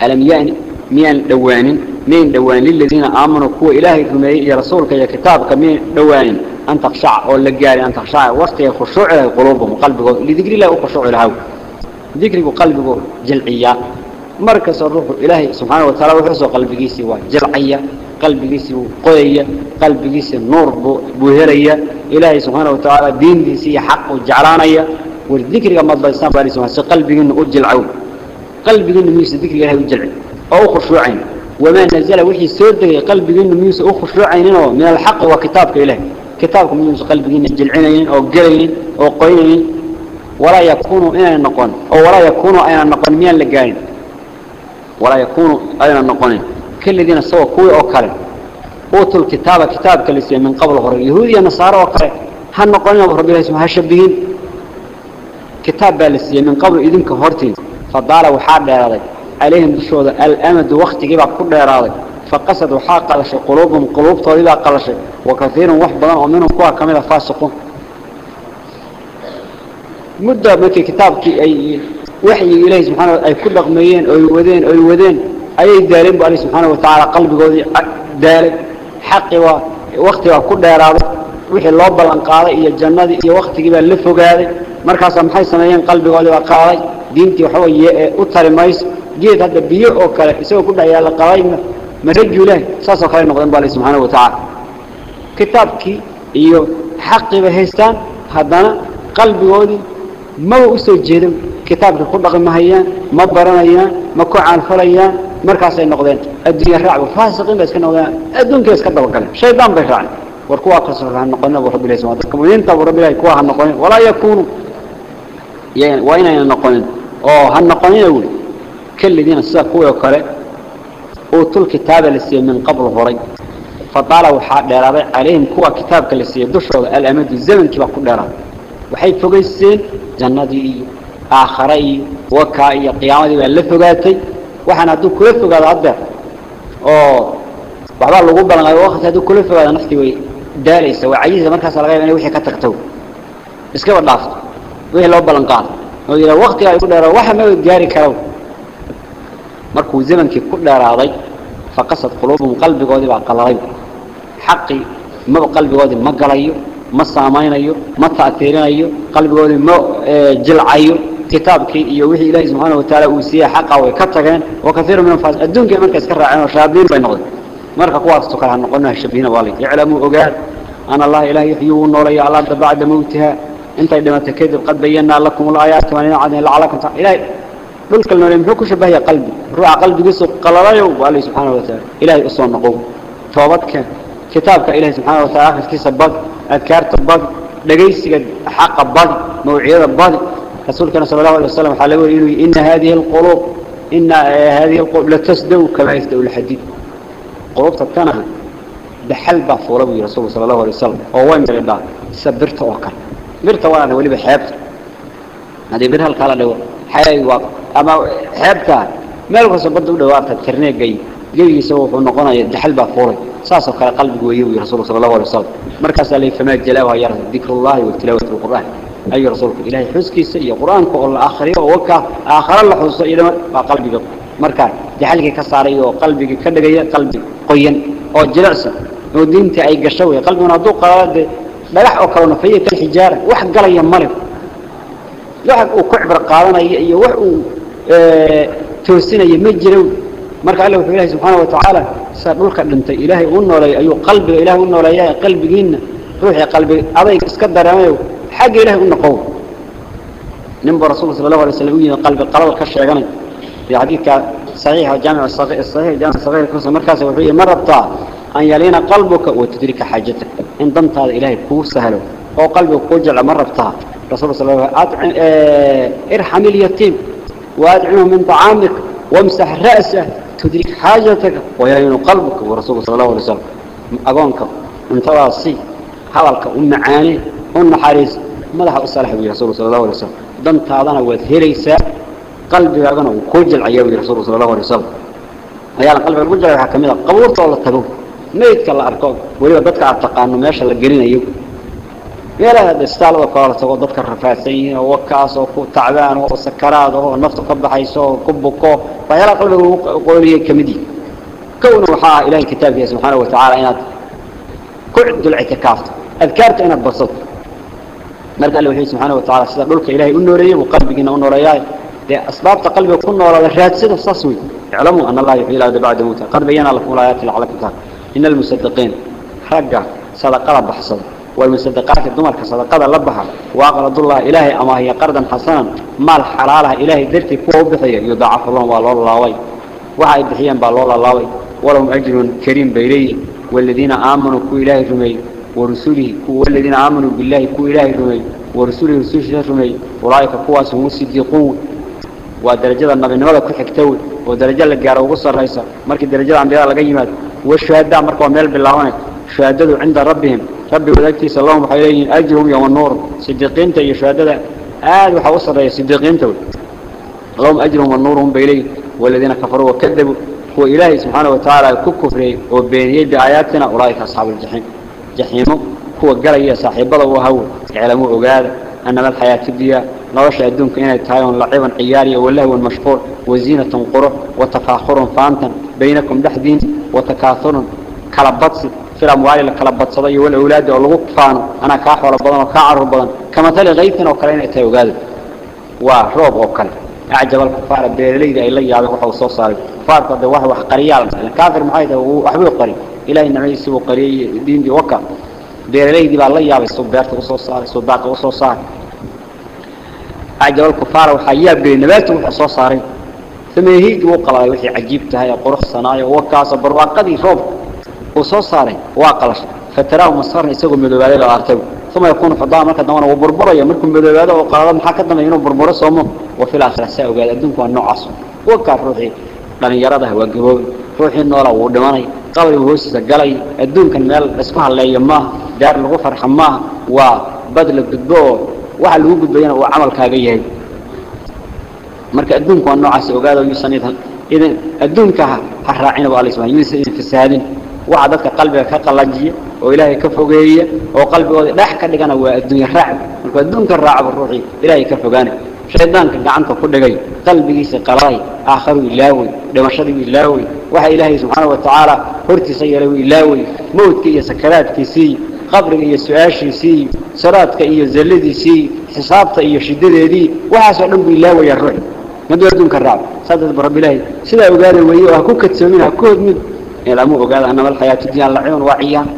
alam yaani miyaan dhowaanin miyan dhowaanin liladiina aamanuu kuwa ilaahay rumeeyey iyo rasuulka iyo kitaabka miyan dhowaanin أن تخشع أو لجاري أن تخشع وقت خشوع قلوبهم قلبه لذكر الله وخشوع له ذكر قلبه جلعية مركز الروح إلهي سبحانه وتعالى وحسه قلبه سوى جلعية قلبه سوى قوية قلبه سوى نور بوهرية. إلهي سبحانه وتعالى دين دي سي حق وجعلانية. والذكر كما الله الإسلام باري سبحانه قلبه إنه أجلعه قلبه إنه ميس ذكر الله وجلعه أو خشوعين وما نزل وحي سودة قلبه إنه ميس أو خشوعين من الحق وكتابك إلهي. كتابكم من قلبين الجلعين أو قلين أو قينين ولا يكونوا أين النقون أو ولا يكونوا أين النقون مين لقاين ولا يكونوا أين النقون كل الذين سوى كوي أو كلم أوتوا الكتاب كتاب كالسي من قبل غير اليهودي النصارى وكلم هل نقون رب الله اسمها كتاب بالسي من قبل إذن كهورتين. فضال وحاد لهذا عليهم دشود الأمد وقت جيبا كل راضي فقصد وحاق قلش. قلوبهم قلوب طويلة قلش. وكثير وحبا ومنهم كوا كاملة فاسقون. مدة مكي كتابك أي وحي إليه سبحانه أي كل رقميين أو يودين أو يودين أي دارين بألي سبحانه وتعالى قلب قوضي دارين حقي ووقتي وكل يراد وحي الله بلانقاضي إيا الجنة إيا وقتي قبل لفو قاضي مركز محي سنين قلب قوضي وقاضي دينتي وحوي أطري مايس جيد هذا بيو أو كلا يسوي كل عيال قاضي. مرجو له ساسو خير نقدم بالله سبحانه وتعالى. كتابك xaqiba haystaan hadana qalbigoodi ma u soo jeedin kitaabka كتاب كل ما هي ما برايا ما كعال فريا مركز النقدين الدنيا رعب فاسقين بس كانوا الدنيا كيس كذا وكذا شيء ضام بيخان وركوا قصر عن نقدنا ورب الله سبحانه وتعالى كمودين تبوا رب الله كوا عن ولا يكون. يين وين يين النقدين أو هن النقدين يقول. كل دين الساق كوا وكره وطل كتاب اللي من قبل فري فطالوا حق دراء عليهم كوا كتاب كل سيد دشوا الأمد الزمن كوا كل دراء وحيد فقيسين جنة دي آخرين وكا يا قيامة ولا فجاتي وحنا دو كل فجات عبده آه بعض الغرب لما يوقف هادو كل فجات نحتوي دارس وعجيز ما كسر غير من وحي كتقتو بس كبر لافت. وين الغرب لانقال وإذا وقت يا كل روح ما يجاري كلام مركو زمن كي كل راضي. فقصت قلوب وقلب جودي بعقلاي حقي ما بقلب جودي ما قلايو ما سامعين أيو ما تأثيرين أيو قلب جودي ما آه، جل أيو كتاب كي يوحى إلى سبحانه وتعالى وسيا حقه وكتبه وكثير من الفاس الدون كم من كسر عينه شابين بين غض مرق قوات سكره نقولنا شبهنا والي يعلم وقال أنا الله إله يحيون نوري على الأرض بعد موتها أنت عندما تكذب قد بينا لكم الآيات وأنا عدنا لعلكم تعالى قل كل نور يمحوك شبه قلبي روع قلبي قصة قلرا يوب علي سبحانه وتعالى إلهي أصوى النقوم توابتك كتابك إلهي سبحانه وتعالى أذكار تبض لقيسك حق بض موعيه بض رسول كان صلى الله عليه وسلم قال له إن هذه القلوب إن آه، هذه القلوب لا تسدو كما يسدو الحديد. قلوب تتنها دحل بفورة رسول صلى الله عليه وسلم. هو من الله سبرت وكر برت وأنا ولي بحب هذه برها القلا له؟ حياة وقت أما حبك ما لو سبرت ولا وقت ترنيك جي جي يسوي في النقطة دحل ساس وكر قلب رسول صلى الله عليه وسلم. مركز عليه فما جلاوه يرد ذكر الله وتلاوة القرآن. أي رسولك إلهي حسكي سيئة قرآنك أقول الآخرية ووكا. آخر الله حسكي سيئة ما قلبك مركا دحالك كساري وقلبك كده جاية قلبك قويا أو جلعسا ودينت أي قشوية قلبك نضو قرارات بلح أكرون في الحجارة. وحق قال أي مرف لحق وكعبر قارنا يوحو آه، توسين أي مجرو مركا قال له إلهي سبحانه وتعالى. سألوك أنت إلهي أنه لأيه قلب إلهي أنه لأيه قلبك إنه روحي قلبي. أضيك اسكدر أميه xaq ilaahay uu noqo nimba rasuul sallallahu alayhi wasallam uu qalbi qalal ka sheeganay في حديث صحيح جامع الصغير الصحيح جامع الصغير كوسا مركز وحيه مرضى أن يلين قلبك وتدرك حاجتك. إن ضمت هذا إلهي كو سهله أو قلبك كوجع مرضتها رسول الله صلى الله عليه وسلم ارحم اليتيم. وادعمه من طعامك. وامسح رأسه. تدرك حاجتك. ويلين قلبك. ورسول الله صلى الله عليه وسلم أقونك انت راسي حوالك ومعاني أن حارس ماذا أصلح به رسول صلى الله عليه وسلم. دم تعذنا وثريسة قلب يرجعنا وكوجل عيا به رسول صلى الله عليه وسلم. هيا القلب الكوجل حكمي لا قبور طال التبوك ما يتكلم أركان وليه بدك على تقانه ماشى للجرين أيوب يا له استال وقال سواد بدك الرفاسين وكاس وكو تعبان وسكرات ونفط قب حيسو قب كو. فهيا القلب وقولي كمدي. كون وحاء إلى الكتاب يا سبحانه وتعالى إنك قعد العتكاف. أذكرت أنا بصدق مرقى الله سبحانه وتعالى سيدا قلك إلهي أنوريه وقلبك إنه أنوريه أسباب قلبي كنا ولا ذات سيد الصصوي اعلموا أن الله يحيي الأرض بعد موتها. قد بينا لكم الآيات تعالى إن المصدقين رجع صدقة بحصد والمصدقات الدمر كصدقة لبها. وأقرض الله إلهي أما هي قرضا حسنا. مال حلالها إلهي درتي كوه بحية يضاعف الله والله الله وعي بحيا بالله الله ولهم أجر كريم بيلي والذين آمنوا كو إلهي رمي ورسوله والذين آمنوا بالله كو إلهي رمي ورسوله رسوله رمي أولئك قواس هم الصديقون ودرجة النبي نولا كحكتوي ودرجة الجار وقصر رئيسا مركي درجة الأنبياء لقى يماد والشهداء مركوا ميل بالله شهادته عند ربهم. ربي وذلك صلى الله عليه أجرهم يوم النور. صديقين تي شهادة آل وحوصر رئيس صديقين توي اللهم أجرهم ونورهم بإليه. والذين كفروا وكذبوا. هو إلهي سبحانه وتعالى ككفر وبينيه بآياتنا. أولئك أصحاب الجحيم. جحيمه هو قرية صاحبه وهو يعلموا عقاده أنما الحياة الدنيا نوشى الدنك إنها تهايون لعبا عياريا واللهو المشهور وزينة قرح وتفاخر فانتا بينكم دحدين وتكاثر كلبطس في الأموال لكلبطس ضي والأولاد والغط فانو أنا كاحول بضان وكأعر بضان كما تلي غيثنا وكلين إتايو قادر وروب وكل. أعجب الكفار بيرليد إلي هذا وحو صوصاري كفار قد وحو قريال الكافر إلهي النبي سوى قري دين دي وكا. بيرليد بالله يابي صبيرت وصوصاري صباق وصوصاري عجب الكفار وحياب بين نبات وصوصاري ثم يهيج وقلا وحي عجيبتها يا قرخ صنايا وكاس برواقدي روب وصوصاري واقلش فتراه مصرني يسوق مدوبالي لو ارتب ثم يكون markuu madoobaado oo qaado maxaa ka dambeeyo inuu burburo soomo wa fil aakhirah saa ogaad adduunku waa noocaas waa ka ruuxi dhalinyarada waa gaboob ruuxi noola uu dhimanay qabri hoostiisa galay adduunkan meel isku haleeyo ma daar lagu farxo ma waa badla gudbo waxa lagu gudbayana uu camalkaaga yahay marka adduunku waa noocaas ogaado yuusan idan adduunka ha raacina waa subhanahu yuusan fasaadin waxa dadka qalbiga ka qalajiya oo ilaahay ka fogeeya oo qalbigooda dhax ka dhigana waa adduunyo raac marka adduunka raacba ruuxi ilaahay ka fogaana shaydaanka gacanta ku dhigay qalbigiisa qalay aakhiru ilaawi dhimashadii ilaawi waxa ilaahay subhanahu wa ta'ala hortiisa yeelay ilaawi mawdka iyo sakaraadkiisii qabriga iyo su'aashiisii salaadka iyo zalladiisii xisaabta iyo shidadeedii waxaas oo dhan buu ilaawaya ruuxi madu adduunka raac sadad rabbi ilaahay sida ogaada weeyo ha ku kadsoomin ha ku hodmid ilaamu ogaada anama alxayaatu dunya lacibun waa ciyaan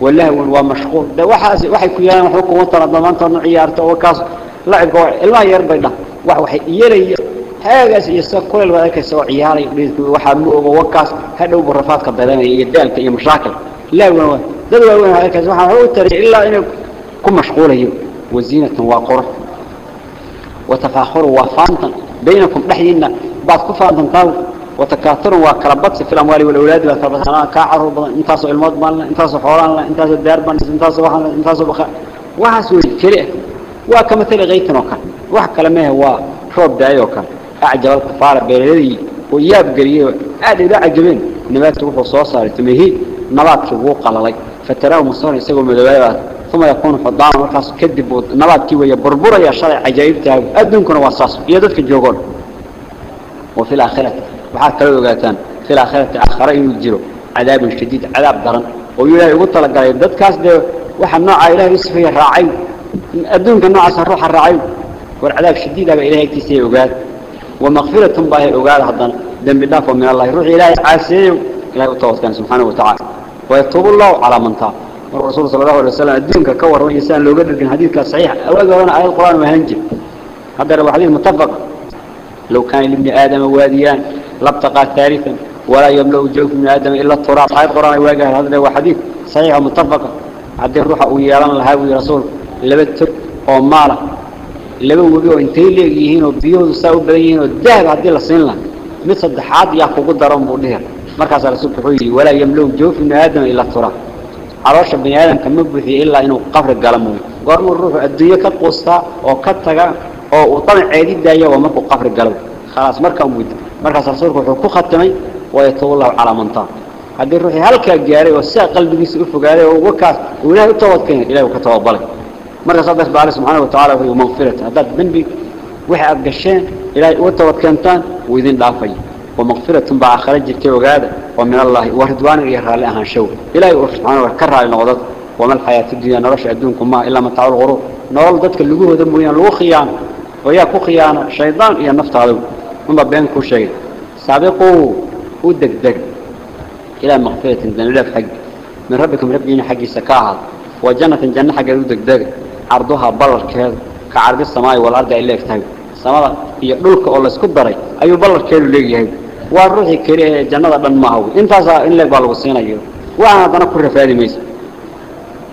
walahw waa mashquul de waxaas waxay ku yeelaan waxba kuma tala damaantoodna ciyaarto oo kaas lacibka ilmaha yar bay dhah wax waxay iyelaya هاجس يستكل الوالك سواء عياري وحمل ووكاس هذا وبرفات كبدان يدال في مشاكل. لا وين هذا وين هاجس هو عوتر إلا إنه كم مشغول هي. وزينة وقرة وتفاخر وفانت بينكم لحينا بعض كفر أن تنطوا وتكاثروا وكربت في الأموال والأولاد وثبت أنا كعرض بل... انتصوا المضمن بل... انتصوا حوران بل... انتصوا الدرب انتصوا وح... انتصوا بخ وحسوا كله وكمثل غيتنا كان وح كلامه هو شوب دايو كان أعجب الكفار بيري وياب قريه هذا ده عجبين نبات روح صوصار تمهي نبات شبوق على لي فتراه مصور يسوي مدوات ثم يكون حضان وكاس كذب نبات كي ويبربر يا شرع عجائب تاعو أدنكم وصاص. يدك الجوجل وفي الآخرة. waxaa kala ogaataan fil aakhirati aakhara inuu jiro cadaabun shadiid cadaab daran وإلهي قلت لك قال دد كاس ده واحد نوع إلهي يسفيه راعي أدونك النوع سنروح الراعي والعذاب شديد. أبا إلهي كتسيه وقال ومغفرة باهي وقال هذا دم بالله من الله يروح إلهي عاسيه إلهي وتوض كان سبحانه وتعالى. ويتوب الله على من تاب. والرسول صلى الله عليه وسلم الدين كور وإنسان لو قدر كان حديث صحيح. أول قرانا آية القرآن وهنجل هذا لو حديث متفق. لو كان لابن آدم واديان لابتقى ثالثا ولا يملأ جوف من آدم إلا التراب. آية القرآن واجه هذا هو حديث صحيح متفق عدي الروح ويالان الهاوي رسول لبتر أو مالا لبا وبيو انتي ليهين وبيو ساو بدين والذهب هدي لا سين لا mid saddexaad yaa kugu daran buu dhihi markaas rasuulku wuxuu yiri walaa yamluu jawf min aadam ila turab caloosha bini aadamka ma buuxiyo ilaa inuu qabri galo mooy goormuu ruuxu adduunyo ka quustaa oo ka taga oo uu damaceedi daayo waa markuu qabri galo khalaas markaa mud markaas rasuulku wuxuu ku khatimay wayatubu allahu calaa man taab haddii ruuxii halkaa gaaray oo sidaa qalbigiisa u fogaaday oo wakaas uu ilaahay u toobad subxaana watacaala wuxuu maqfirata haddaad dembi wixii aad gasheen ilaahay uga toobad keentaan wuu idin dhaafay ومغفرة بقى خرج التوجاد ومن الله وردوان يرى لها شو إلهي سبحانه وكرر نقضت وما الحياة الدنيا نرش أدونكم ما إلا متاع الغرور نرى ضدك اللي جوه دم ويان لو خيانة. ويا كو خيانة. شيطان يا نفط هذا هم بين كل شيء. سابقوا ودك دق إلى مغفرة في حق. من ربكم ربنا حق سكاها. وجنة جنة حق ودك دق عرضها بلر كهذا كعرض السماء والأرض إلا يكتب. السماء daray ayuu ballarkeedu leeyahay waa ruuxii kale ee jannada dhan ma hawo intaas in leeg baa lagu siinayo waxaan haddana ku rafaadi mayso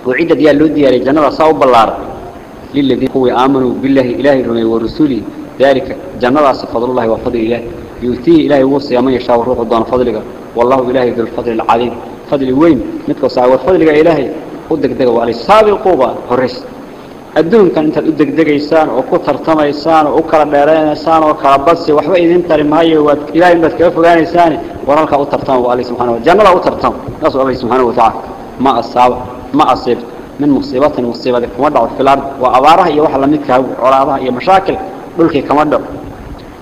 وعدة ديال لو ديال جنة صاو بلار. للذين هو آمنوا بالله إله رمي ورسوله ذلك جنة فضل الله وفضل الله يؤتيه إلهي وصي من يشاء الروح دون فضلك. والله إلهي ذو الفضل العظيم. فضل وين؟ ساعة والفضل إلهي. ودك دقوا عليه سابقوا هرس. أدون كان أنت أدق دقي سان أو كثر ثم يسان أو كلا بيرين سان أو كلا بس وحبا إذا أنت لما يود إلى أن بس كيف قاني سان ورانا كأو ترتم وعلي سبحانه وتعالى جمل أو ترتم نص أبي سبحانه وتعالى ما أصاب ما أصيب من مصيبة المصيبة كم وضع في الأرض وأواره يوحى لم يكره ولا ضع مشاكل بلك كم وضع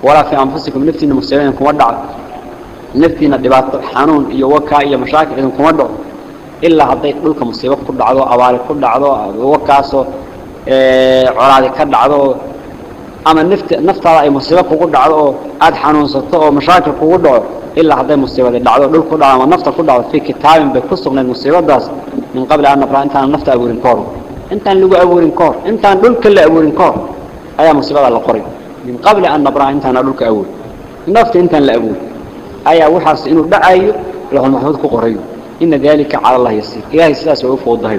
ولا في أنفسكم نفتي المصيبين كم وضع نفتي ندبات حنون يوكا مشاكل كم وضع إلا هذي بلك مصيبة كل عضو أواره كل عضو وكاسو colaadi ka dhacdo ama nafta naftaada ay musiibo kugu dhacdo oo aad xanuunsato oo mashaakil kugu dhaco ilaa hadday musiibada dhacdo dhul ku dhaco ama nafta ku dhacdo fi kitaabin bay ku sugnayd musiibadaas min qabli an nafra intaan nafta abuurin ka hor intaan lagu abuurin ka hor intaan dhulka la abuurin ka hor ayaa musiibada la qoray min qabli an nafra intaan dhulka abuurin nafta intaan la abuurin ayaa waxaas inuu dhacayo lahul maxmuud ku qorayo ina dalika cala allah yasiir ilaahay sidaas waa u foodahay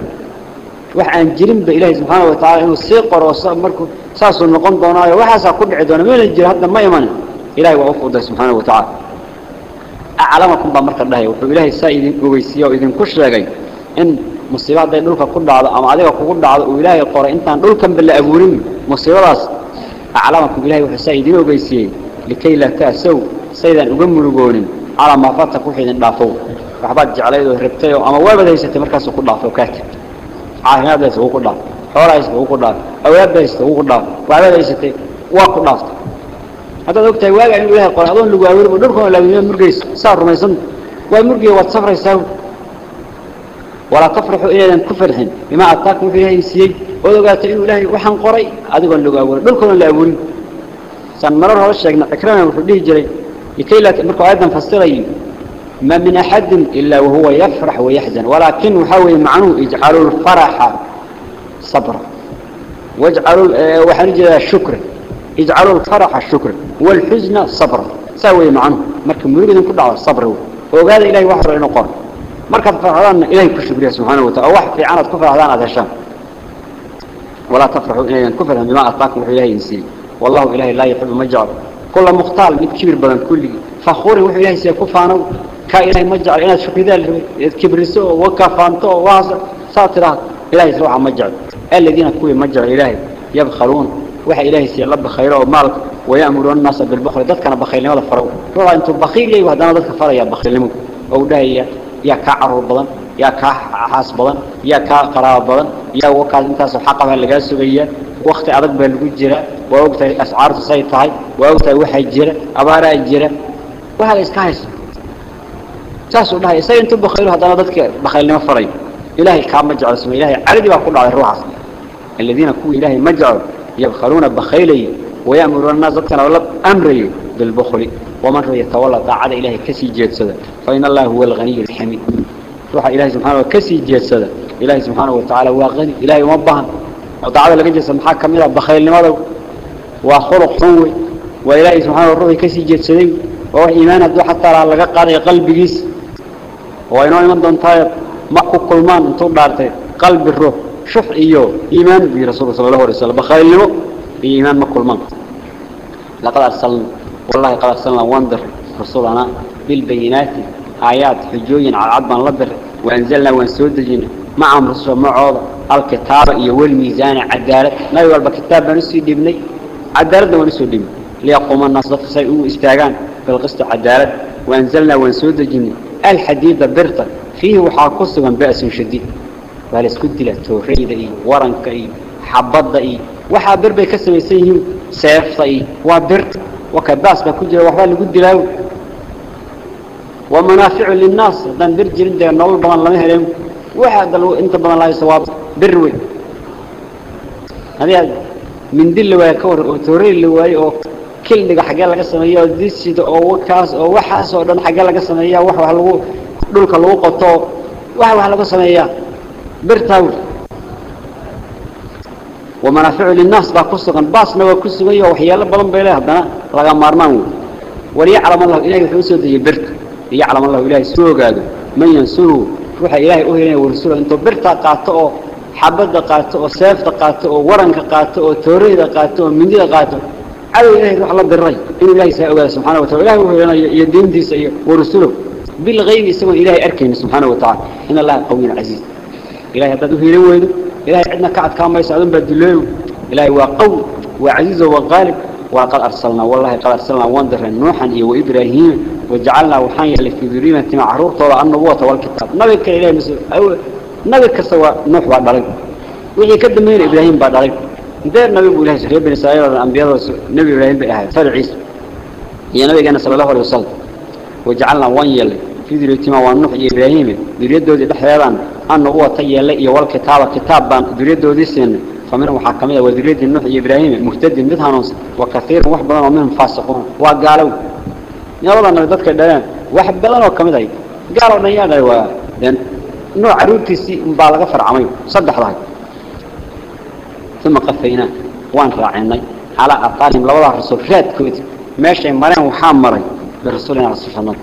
jirin ba ilaahay subxaanahu wa tacaala inuu sii qoro markuu saasuu noqon doonaayo waxaasaa ku dhici doona mana jiro hadda ma iman ilahay waa u fuday subxaanahu wa tacaala aclamakum baa marka dhahay wuxuu ilaahay saa idin ogeysiiye oo idinku sheegay in musiibo hadday dhulka ku dhacdo ama adiga kugu dhacdo uu ilaahay qoray intaan dhulkanba la abuurin musiibadaas aclamakum ilahay wuxuu saa idin ogeysiiyey likay laa ta'sow saydaan uga murugoonin calaa maa fatak wixii عهد ليس هو قدام حوار ليس هو قدام أولاد ليس هو قدام وعلى ليس تي واق ناس هذا وقت يواجه عن الله القرآن هذا اللي قاعد يقول نركم ولا بيمين مرجيس صار ميزن ومرجي واتصفر يساو ولا تفرحوا إلا أن كفرهم بما أعطاكم فيها يسيج وإذا قالت إنه إلهي وحن قري هذا اللي قاعد يقول نركم ولا بيمين سنمرر هذا الشيء نحكرنا وفديه جري. لكي لا تمركوا أيضا فاستغيوا ما من أحد إلا وهو يفرح ويحزن ولكن وحاول معنوه اجعلوا الفرح صبرا واجعلوا وحنجد الشكر اجعلوا الفرح الشكر والحزن صبرا سوي معنه مركب مريد كل على الصبر وقال إلهي وحر قال مركب فرحان إلهي كشكر سبحانه وتعالى. واحد في عناد كفر هذا الشام ولا تفرحوا إلهي كفر بما أطاكم إلهي ينسي. والله إلهي لا يحب مجعل كل مختال من كبير بدن كل فخوري وحي إلهي سيكفانه. كإلهي مجعل إنا شكر ذلك كبرسو وكفانتو واسع ساترات إلهي سروع مجعل الذين كوي مجعل إلهي يبخلون. وحي إلهي سيغلب خيره ومالك ويأمرون الناس بالبخل. ذات كان بخيلين ولا فروا؟ روح أنتم بخيل لي وهدانا ذاتك فرا يا بخيل أو ده يا يا كعر بضن يا كحاس بضن يا كقراب بضن يا وكال انتاس حقها اللي قال سوية وقت أدق بالوجرة ووقت أسعار تصيطها ووقت وحي جرة أبارة جرة. وهذا إسكايس. Saasuu dhahay isaga intuu bakhaylo haddana dadka bakhaylnimo faray ilaahay kaama jeclo sma ilahay caradii baa ku dhacday ruuxaas aladiina kuwa ilaahay ma bakhaylay ويأمرون الناس ذاتك ولا أمري بالبخل ومن يتولى طاعة إلهي كسي جيد فإن الله هو الغني الحميد. روح إلهي سبحانه وكسي جيد سدا إلهي سبحانه وتعالى هو غني. إلهي مبهن وطاعة لك جيد سمحاك كميرا بخيل لماذا؟ وخلق حوي وإلهي سبحانه وروح كسي جيد سدا وهو إيمان هدو حتى وإنه إيمان دون طاير مأكو كلمان انتو دارتي قلب الروح. شح إيو. إيمان برسول صلى الله عليه وسلم. بخيل لماذا إيمان ما كل من لقد أرسلنا والله قد أرسلنا وانذر رسولنا بالبينات. آيات حجوين على عظم لبر وأنزلنا وانسودجنا معهم رسول معوض الكتاب يول ميزان عدالة. لا يقول بكتاب نسي دبني عدالة ونسي دبني ليقوم الناس ضف سيئو. استاغان. بالقسط عدالة. وأنزلنا وانسودجنا الحديد برطة فيه وحاقصة من بأس شديد. فهل اسكد لها توريد إي ورنك إي حبض إي وحابر بيكسم يسيهم سيفط إي وبرط وكباس بكد لها وحبال لقد لها ومنافع للناس دان برجل انت ان الله بغن لمه لهم وحاد لو انت بغن الله يسواب بروي هذه من دل وكور توريد لواي اوك laga sameeya oo disida oo wakaas oo waxaas oo dhan xaggee laga sameeya wax wax lagu dhulka lagu qoto wax wax lagu sameeyaa birtaa ومنافع للناس با كسغن باسنا waa kusugay waxyaalo badan bay leeyahay hadana laga maarmaan وليعلم الله إلهي سو دجي برت يعلم الله إلهي سو helinay warsulo inta birta qaato oo xabada qaato oo seefta qaato oo waranka qaato oo tooreyda qaato oo mindida qaato روح الله بالرأي إن إلهي سيأوغاد سبحانه وتعالى وهو يدين دي سيئ ورسوله بالغيب يسمى إلهي أركين سبحانه وتعالى إن الله قوي عزيز إلهي هذا هي لويده إلهي عندنا كعد كان ما يسعدون بدلوه إلهي وقوي وعزيز وغالب وقد أرسلنا والله قد أرسلنا وندر نوحا وإبراهيم وجعلنا وحانيا في ذرينا معروف طول النبوة والكتاب نبيك إلهي مسؤول نبيك سوى نوح بعد ذلك وحي من إبراهيم. بعد ذلك دير نبي إلهي سحير بن إسرائيل والأنبياء نبي إبراهيم بإهاي فرع عيسى. هي نبي كان صلى الله عليه وسلم. وجعلنا وانيا في ذريتنا ونوح إبراهيم. ذريته دي دحيران أنه هو طيالي والكتاب كتاب ذريته دي سن. فمنهم حكمية وذرية النوح إبراهيم مهتد مثانوس وكثير واحد بدن ومنهم فاسقون. وقالوا يا الله أنا ذاتك الدلان واحد بدن وكمدة قالوا نيانا و نوع عروتي سي مبالغة فرعمي صدح ذلك ثم قفينا وان راعيني. على أطالهم لوضع رسول راد كويت. ماشي مرين وحامري برسولنا رسول الله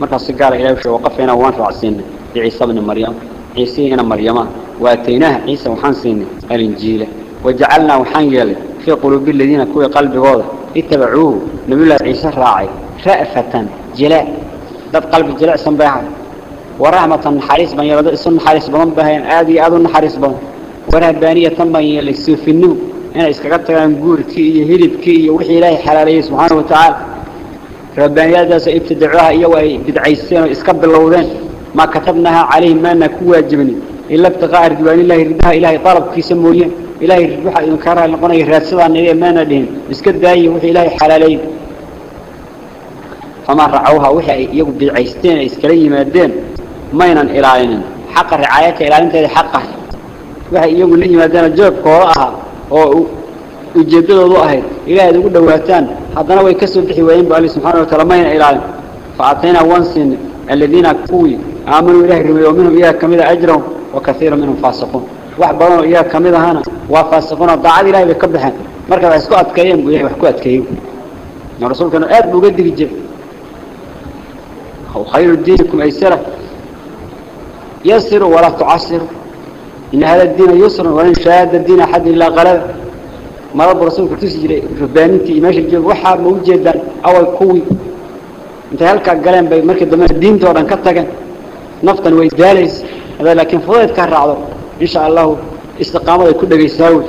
مركز قال إلهي وشي وقفينا وان راعسين لعيسى بن مريم. عيسى هنا مريم. واتيناه عيسى وحان سين الإنجيل. وجعلنا وحان يلي. في قلوب الذين كوي قلب واضح اتبعوه. نبي الله عيسى راعي. رأفة جلاء. ذات قلب جلاء سنباها ورحمة حريص بن يرد. اسم حريص بن بهين آدي آدو حريص بن ورهبانية بن يلي سوف النو هنا اسكاكت نقول كي هرب كي وحي إلهي حلاليه سبحانه وتعالى. ربانية داس ابتدعوها إيوه بدعيسين وإسكب اللوذين ما كتبناها عليهم ما نكوا جبني. إلا ابتغاء رضوان الله ردها إلهي طلب في سموية. إلهي روح إنكارها لقنا يراسلها أن ما ندين اسكت داي وحي إلهي حلالين فما رعوها وحي يقضي عيستين إسكالي مادين مينا إلهين حق الرعاية إلهين تهي حقه وحي يقول لي مادين الجوب قراءها ujeedadoodu ahayd ilaahay ugu dhawaataan haddana way ka soo bixi waayeen baa subhanahu wa ta'ala mayna ilaalin faatayna wansin alladina kuwi aamanu ilaahi rumeeyo minhum iyaa kamida ajran wa kathiira minhum faasiqun wax badan oo iyaa kamida hana waa faasiqun daacad ilaahay bay ka baxeen marka ay isku adkeeyeen buu wax ku adkeeyay rasuulkana aad buu uga digi jiray khayru diinikum aysara يسر ولا تعسر إن هذا الدين يسر وإن شاد الدين أحد إلا غلبه مرض رسولك تسجل ربانتي ماشي الجيب وحا موجدا أول كوي أنت هلكا قلان بي مركز دمان الدين توران كتاقا نفطا ويداليس هذا لكن فضيت كهرعضو إن شاء الله استقامة يكون لغي ساوي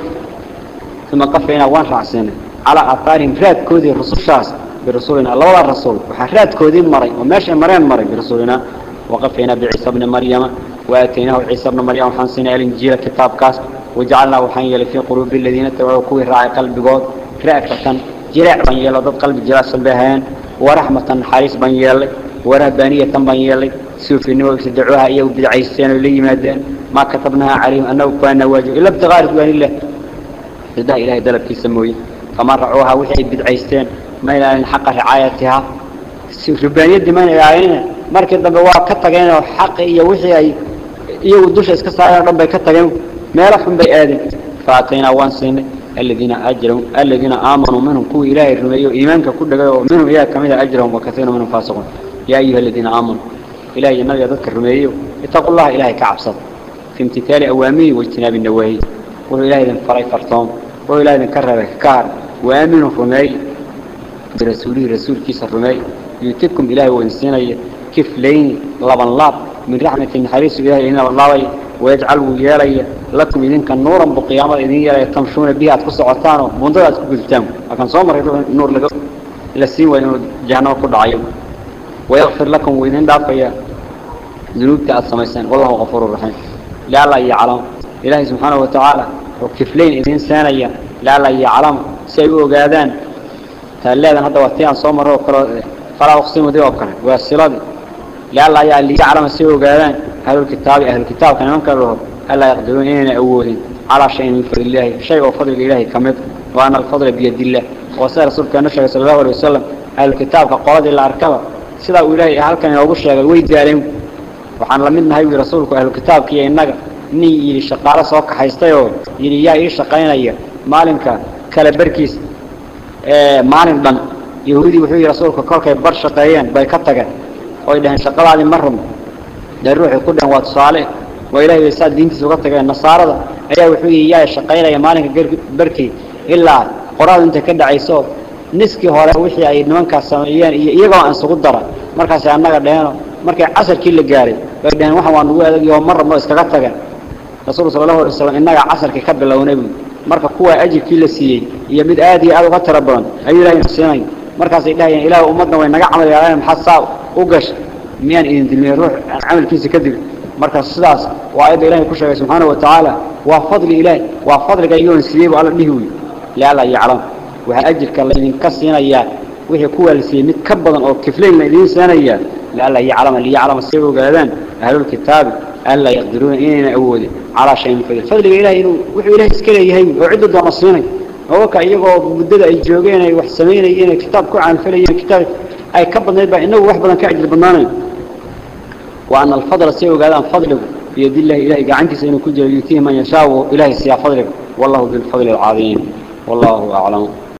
ثم قفينا وان رعسينا على أطارهم راد كودي الرسول شاس برسولنا. الله ولا الرسول. وحراد كودي مري. وماشي مرين مري برسولنا. وقفينا بعيسى بن مريم. وآتيناه عيسى بن مريم وحنسينا الإنجيل كتاب كاس وجعلنا وحين في قلوب الذين تبعوا كوي راعي قلب قود رأفة جلاع بن يلا ضد قلب جلاس البهان ورحمة حارس بن يلي ورهبانية بن يلي سوف إنه يبتدعوها إياه بدعيستين ولي مادان ما كتبناها عليهم أنه كان واجب إلا ابتغاء رضوان الله. رضا إلهي دلب في سموي فما رعوها وحي بدعيستين ما إلى حق رعايتها. ربانية دمان إلهينا markii dambe waa ka tageen oo iyo dusha iska saareen dhan bay ka tageen meelo xun bay aadeen faatayna waan siinay alladina ajru alladina aamanu minhum kuwa ilaahay rumeeyo iimaanka ku dhagay oo minhum iyaa kamida ajrahum wa kathiirun minhum faasiqun yaa ayuha alladina aamanu ilaahay nabiga dadka rumeeyo ittaqullaha ilaahay ka cabsada fi imtithali awaamihi wa ijtinaabi nawaahi wuxuu ilaahay idin faray fartoon wuxuu ilaahay idin ka reebay ka kaar waaminu rumeey birasuulihi rasuulkiisa rumeey يؤتكم إلهي وإنسيني كفلين لبن لاب من رحمة الحريص إلهي إن الله ويجعل ويالي لكم إذن كان نورا بقيامة إذن يالي تمشون بها تقص عطانه منذ ذلك قلتام لكن صومر يروح النور لقى لسين وإنه جهنم كل عيب. ويغفر لكم وإذن دافيا ذنوب تأسميسان والله غفور الرحيم لا لا يعلم. إلهي سبحانه وتعالى وكفلين إذن سانيا لا لا يعلم. سيئوا قادان. تهلاذا هذا وقتيان صومر وكرا فلا أقسم ذي وكره والصلاة لا الله يا اللي يعلم سوى قالان أهل الكتاب أهل الكتاب كانوا ينكرهم ألا يقدرون إن أولين على شيء من فضل الله شيء وفضل الله كمثل وأن الفضل بيد الله. وصار رسول كان نشر صلى الله عليه وسلم أهل الكتاب كقواعد الله أركبه. سلا إلهي هل كان يوقف شيء ويد عليهم وحن لمن هاي رسولك أهل الكتاب كي إنك ني يلي شقارة سوق حيستيو. يلي يا إيش شقين أيه مالك كلا بركيس. آه مالك بن. يهودي وحي رسولك كلك بر شقيان باي ku dhan waad saale waa ilaahay saad diintiisa uga tageen nasaarada ayaa wuxuu yahay shaqaynaya maalinka barkii ilaa qoraal inta ka dhacayso niski hore wixii ay nimanka sameeyeen iyo iyagoo aan sugu dara markaas annaga dheeno markay casarkii la gaaray bay dhahan waxa waan ugu adag iyo mar rabo iskaga tagan rasuulka sallallahu alayhi wasallam innaga casarkii ka bilownay marka kuwa ajirkii la siiyey iyo mid aad iyo aad uga tira badan ayuu ilaahay siinay markaas ay dhahayeen ilaahay ummadna way naga camal yeelaan maxaa وقش ميان إذن دلني روح عمل فيسي كذب مركز السداس وعيد إلهي كشه سبحانه وتعالى وفضل إلهي وفضل قيون سيبه على النهوي لا لا يعلم وهأجل كالله ينكسينا إياه وهي كوة لسيمت كبضا أو كفلين لإنسانا إياه لا لا يعلم اللي يعلم السيبه قلبان أهل الكتاب أن لا يقدرون إينا أولي على شيء من فضل إلهي إنه وحي إلهي سكره يهيم وعده دمصيني هو كأيه هو مددة إجوغينا وحسمينا إينا كتاب كوعان فلا كتاب أي كبض نيبا إنه وحبا كعجل بناني وأن الفضل سيئو قادان فضله بيد الله إلهي. قعنك سيئنو كجل يتيه من يشاء إلهي سيئ فضله. والله ذو الفضل العظيم. والله أعلم.